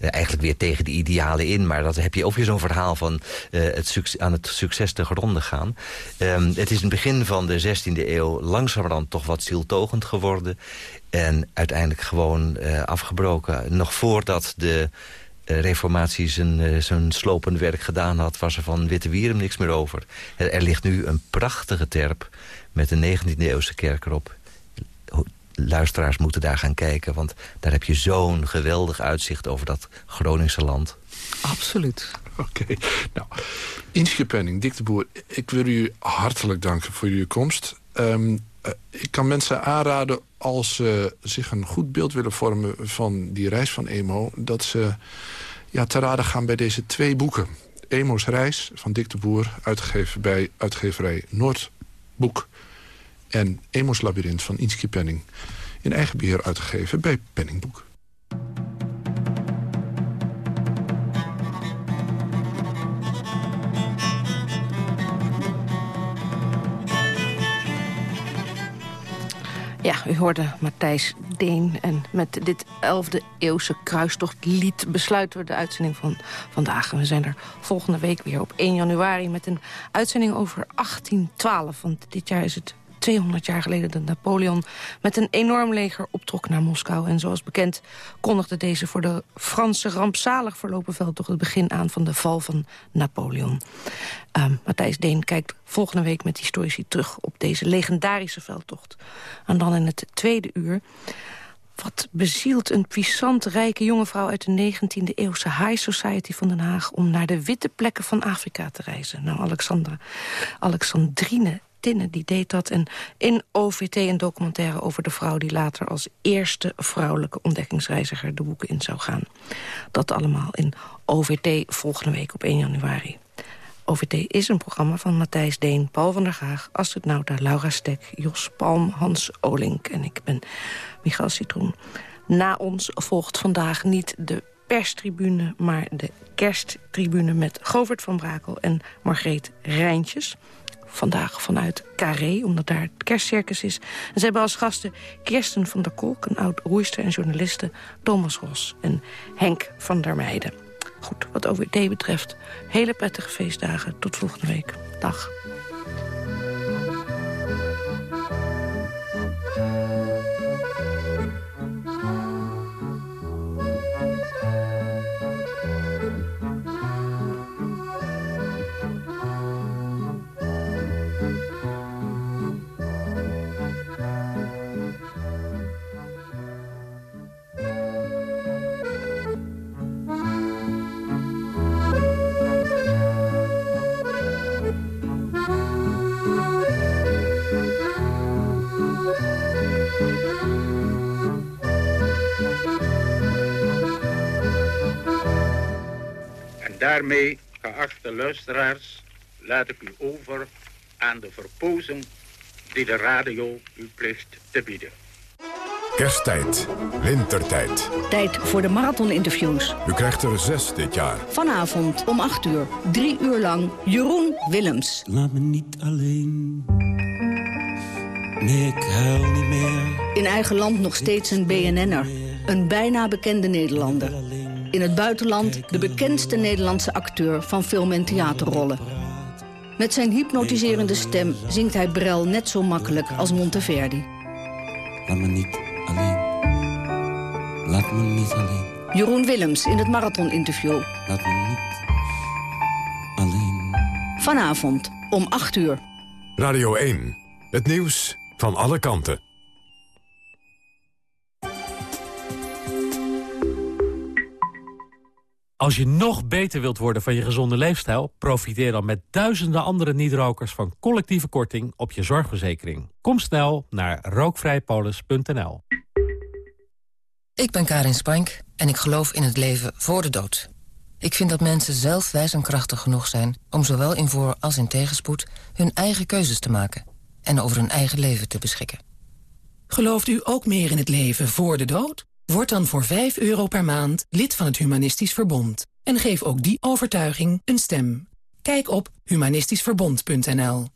S10: eigenlijk weer tegen de idealen in. Maar dat heb je ook weer zo'n verhaal van het aan het succes te gronden gaan. Um, het is in het begin van de 16e eeuw langzamerhand toch wat zieltogend geworden. En uiteindelijk gewoon uh, afgebroken. Nog voordat de uh, reformatie zijn, uh, zijn slopend werk gedaan had... was er van Witte Wierum niks meer over. Er, er ligt nu een prachtige terp met een 19e-eeuwse kerk erop. Luisteraars moeten daar gaan kijken, want daar heb je zo'n geweldig uitzicht... over dat Groningse land.
S9: Absoluut.
S8: Oké, okay. nou, Inske Penning, Dick de Boer, ik wil u hartelijk danken voor uw komst. Um, ik kan mensen aanraden als ze zich een goed beeld willen vormen van die reis van Emo... dat ze ja, te raden gaan bij deze twee boeken. Emo's Reis van Dick de Boer, uitgegeven bij uitgeverij Noordboek... en Emo's Labyrinth van Inski Penning, in eigen beheer uitgegeven bij Penningboek.
S7: Ja, u hoorde Matthijs Deen. En met dit 11e eeuwse kruistochtlied besluiten we de uitzending van vandaag. we zijn er volgende week weer op 1 januari met een uitzending over 1812. Want dit jaar is het 200 jaar geleden dat Napoleon met een enorm leger optrok naar Moskou. En zoals bekend kondigde deze voor de Franse rampzalig verlopen veldtocht het begin aan van de val van Napoleon. Um, Matthijs Deen kijkt volgende week met historici terug op deze legendarische veldtocht. En dan in het tweede uur... Wat bezielt een puissant rijke jonge vrouw uit de 19e eeuwse high society van Den Haag... om naar de witte plekken van Afrika te reizen? Nou, Alexandra, Alexandrine die deed dat. En in OVT een documentaire over de vrouw... die later als eerste vrouwelijke ontdekkingsreiziger de boeken in zou gaan. Dat allemaal in OVT volgende week op 1 januari. OVT is een programma van Matthijs Deen, Paul van der Gaag... Astrid Nauta, Laura Stek, Jos Palm, Hans Olink en ik ben Michael Citroen. Na ons volgt vandaag niet de perstribune, maar de kersttribune... met Govert van Brakel en Margreet Rijntjes vandaag vanuit Carré, omdat daar het kerstcircus is. En ze hebben als gasten Kirsten van der Kolk, een oud roeister en journaliste... Thomas Ros en Henk van der Meijden. Goed, wat OVD betreft, hele prettige feestdagen. Tot volgende week. Dag.
S12: Daarmee, geachte luisteraars, laat ik u over aan de verpozing die de radio u plicht te bieden.
S3: Kersttijd, wintertijd.
S13: Tijd voor de marathoninterviews.
S3: U krijgt er zes dit jaar.
S13: Vanavond om 8 uur, drie uur lang, Jeroen Willems.
S14: Laat me niet alleen. Nee, ik huil niet meer.
S13: In eigen land nog steeds een BNN'er. Een bijna bekende Nederlander in het buitenland de bekendste Nederlandse acteur van film- en theaterrollen. Met zijn hypnotiserende stem zingt hij Brel net zo makkelijk als Monteverdi.
S14: Laat me niet alleen. Laat me niet alleen.
S13: Jeroen Willems in het marathoninterview.
S14: Laat me niet alleen.
S13: Vanavond om 8 uur.
S3: Radio 1. Het nieuws van alle kanten.
S4: Als je nog beter wilt worden van je gezonde leefstijl... profiteer dan met duizenden andere niet-rokers van collectieve korting op je zorgverzekering. Kom snel naar rookvrijpolis.nl.
S15: Ik ben Karin Spank en ik geloof in het leven voor de dood. Ik vind dat mensen zelf wijs en krachtig genoeg zijn... om zowel in voor- als in tegenspoed hun eigen keuzes te maken... en over hun eigen leven te beschikken.
S16: Gelooft u ook meer in het leven voor de dood? Word dan voor 5 euro per maand lid van het Humanistisch Verbond. En geef ook die overtuiging een stem. Kijk op humanistischverbond.nl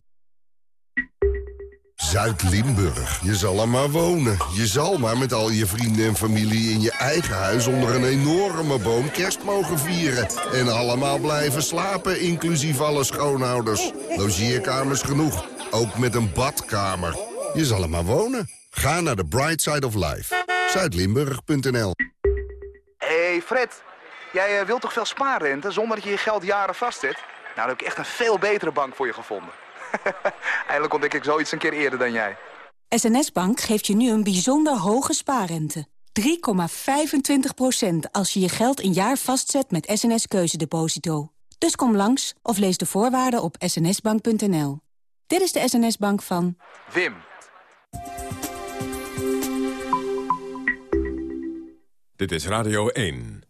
S17: Zuid-Limburg. Je zal er maar wonen. Je zal maar met al je vrienden en familie in je eigen huis... onder een enorme boom kerst mogen vieren. En allemaal blijven slapen, inclusief alle schoonouders. Logeerkamers genoeg. Ook met een badkamer. Je zal er maar wonen. Ga naar de Bright Side of Life. Zuidlimburg.nl
S18: hey Fred, jij eh, wilt toch veel spaarrente zonder dat je je geld jaren vastzet? Nou, dan heb ik echt een veel betere bank voor je gevonden. Eindelijk ontdek ik zoiets een keer eerder dan jij.
S19: SNS Bank geeft je nu een bijzonder hoge spaarrente. 3,25% als je je geld een jaar vastzet met SNS Keuzedeposito. Dus kom langs of lees de voorwaarden op snsbank.nl. Dit is de SNS Bank van...
S18: Wim.
S3: Dit is Radio 1.